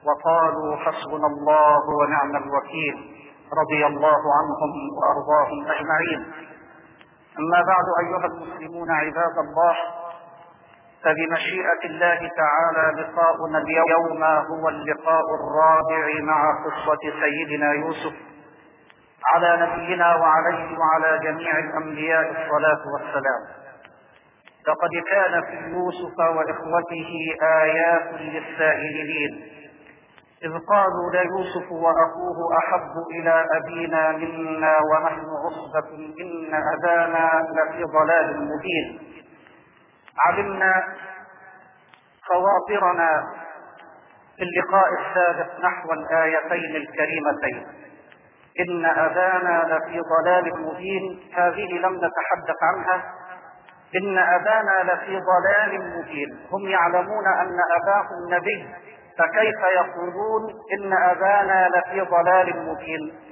وقالوا حسبنا الله ونعم الوكيل رضي الله عنهم وأرضاهم أجمعين. أما بعد أيها المسلمون عباد الله فبمشيئة الله تعالى لقاؤنا اليوم هو اللقاء الرابع مع قصه سيدنا يوسف على نبينا وعليه وعلى جميع الأنبياء الصلاة والسلام. لقد كان في يوسف وإخوته آيات للسائلين. إذ قالوا ليوسف وأخوه أحب إلى أبينا منا ونحن عصبة إن أبانا لفي ضلال مبين. علمنا خواطرنا في اللقاء السابق نحو الآيتين الكريمتين. إن أبانا لفي ضلال مبين. هذه لم نتحدث عنها. إن أبانا لفي ضلال مبين. هم يعلمون أن أباهم نبي فكيف يقولون إن أبانا لفي ضلال مبين؟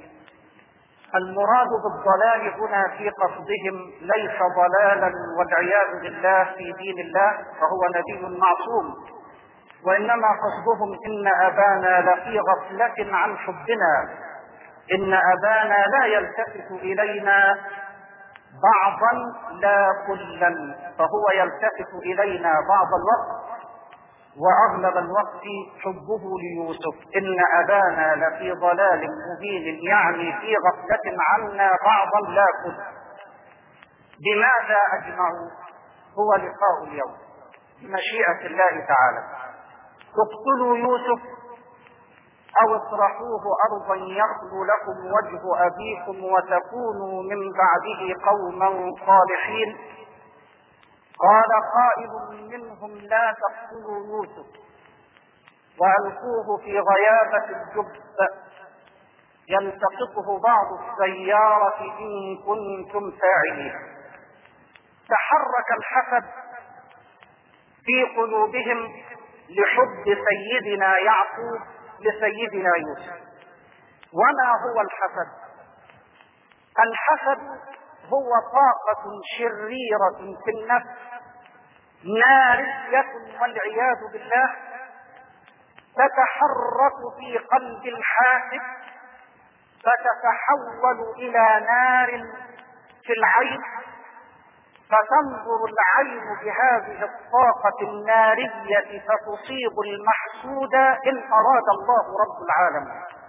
المراد بالضلال هنا في قصدهم ليس ضلالا والعياذ بالله في دين الله فهو نبي معصوم. وإنما قصدهم إن أبانا لفي غفلة عن حبنا. إن أبانا لا يلتفت إلينا بعضا لا كلا فهو يلتفت إلينا بعض الوقت. واغلب الوقت حبه ليوسف. إن أبانا لفي ضلال مبين. يعني في غفلة عنا بعضا لا كل بماذا أجمعوا هو لقاء اليوم. بمشيئة الله تعالى. اقتلوا يوسف أو اطرحوه أرضا يخلو لكم وجه أبيكم وتكونوا من بعده قوما صالحين. قال قائل منهم لا تقتلوا يوسف وألقوه في غيابة الجب يلتقطه بعض السيارة إن كنتم فاعلين. تحرك الحسد في قلوبهم لحب سيدنا يعقوب لسيدنا يوسف. وما هو الحسد؟ الحسد هو طاقة شريرة في النفس نارية والعياذ بالله تتحرك في قلب الحاسد فتتحول إلى نار في العين فتنظر العين بهذه الطاقة النارية فتصيب المحسود إن أراد الله رب العالمين.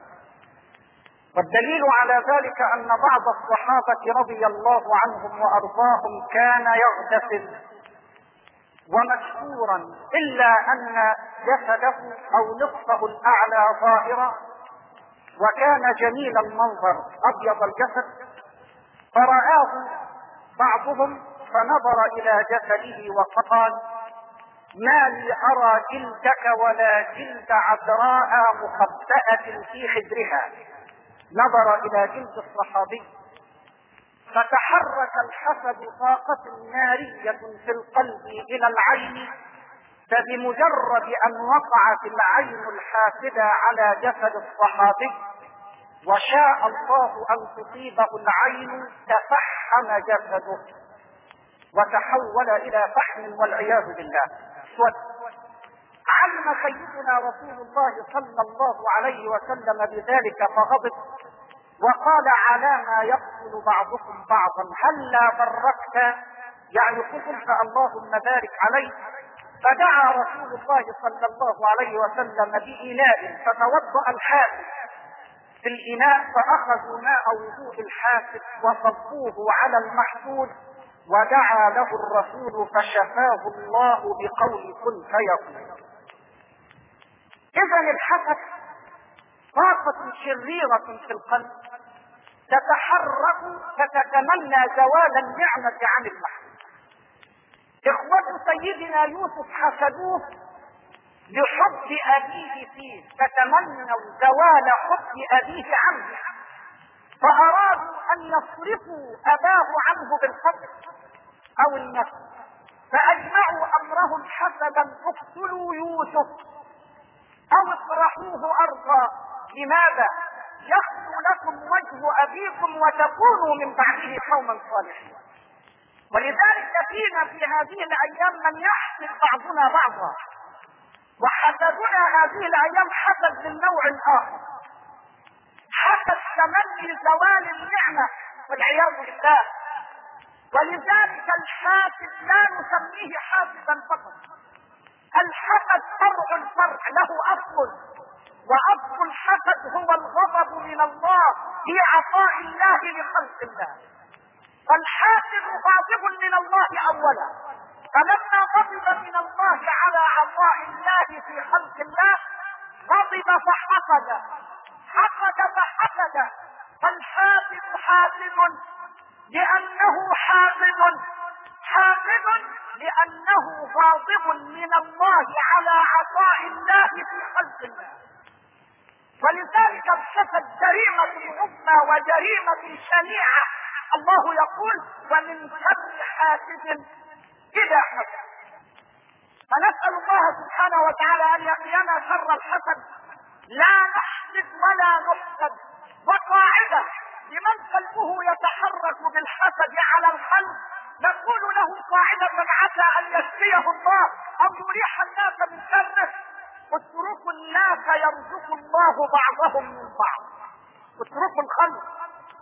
والدليل على ذلك أن بعض الصحابة رضي الله عنهم وأرضاهم كان يغتسل ومشهورا إلا أن جسده أو نصفه الأعلى ظاهرا وكان جميل المنظر أبيض الجسد. فرآه بعضهم فنظر إلى جسده وقال ما لي أرى جلدك ولا جلد عذراء مخبأة في حجرها. نظر إلى جلد الصحابي فتحرك الحسد طاقة نارية في القلب إلى العين فبمجرد أن وقعت العين الحاسدة على جسد الصحابي وشاء الله أن تصيبه العين تفحم جسده وتحول إلى فحم والعياذ بالله. علم سيدنا رسول الله صلى الله عليه وسلم بذلك فغضب وقال على ما يقتل بعضكم بعضا هلا بركت يعني قلت اللهم بارك عليه فدعا رسول الله صلى الله عليه وسلم بإناء فتوضأ الحاسب في الإناء فأخذوا ماء وضوء الحاسب وصبوه على المحسود ودعا له الرسول فشفاه الله بقول كن فيكون. إذا الحسد طاقة شريرة في القلب. تتحرك فتتمنى زوال النعمة عن المحسود إخوة سيدنا يوسف حسدوه لحب أبيه فيه. فتمنوا زوال حب أبيه عنه فأرادوا أن يصرفوا أباه عنه بالفضل أو النفس. فأجمعوا أمرهم حسبا اقتلوا يوسف. أو اطرحوه أرضا. لماذا؟ يخلو لكم وجه أبيكم وتكونوا من بعده قوما صالحين. ولذلك فينا في هذه الأيام من يحسد بعضنا بعضا. وحسدنا هذه الأيام حسد من نوع آخر. حسد تمني زوال النعمة والعياذ بالله. ولذلك الحاسد لا نسميه حاسدا فقط. الحسد فرع الفرع له أصل. وأصل الحسد هو الغضب من الله في عطاء الله لخلق الله. فالحاسد غاضب من الله أولا. فلما غضب من الله على عطاء الله في خلق الله غضب فحسد. حسد فحسد. فالحاسد حاسد لأنه حاسد. حاسد لأنه غاضب من الله على عطاء الله في خلق الله ولذلك الحسد جريمة عظمى وجريمة شنيعة. الله يقول ومن شر حاسد إذا حسد. فنسأل الله سبحانه وتعالى أن يقينا شر الحسد. لا نحسد ولا نحسد وقاعدة لمن قلبه يتحرك بالحسد على القلب نقول له قاعدة عسى أن يشفيه الله أو يريح الناس من شره. اتركوا الناس يرزق الله بعضهم من بعض. اتركوا الخلق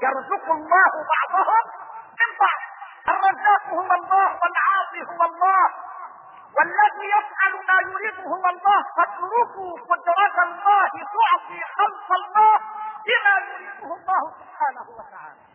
يرزق الله بعضهم من بعض. الرزاق هو الله والعاطي هو الله. والذي يفعل ما يريد هو الله. فاتركوا قدرة الله تعطي خلق الله. بما يريده الله سبحانه وتعالى.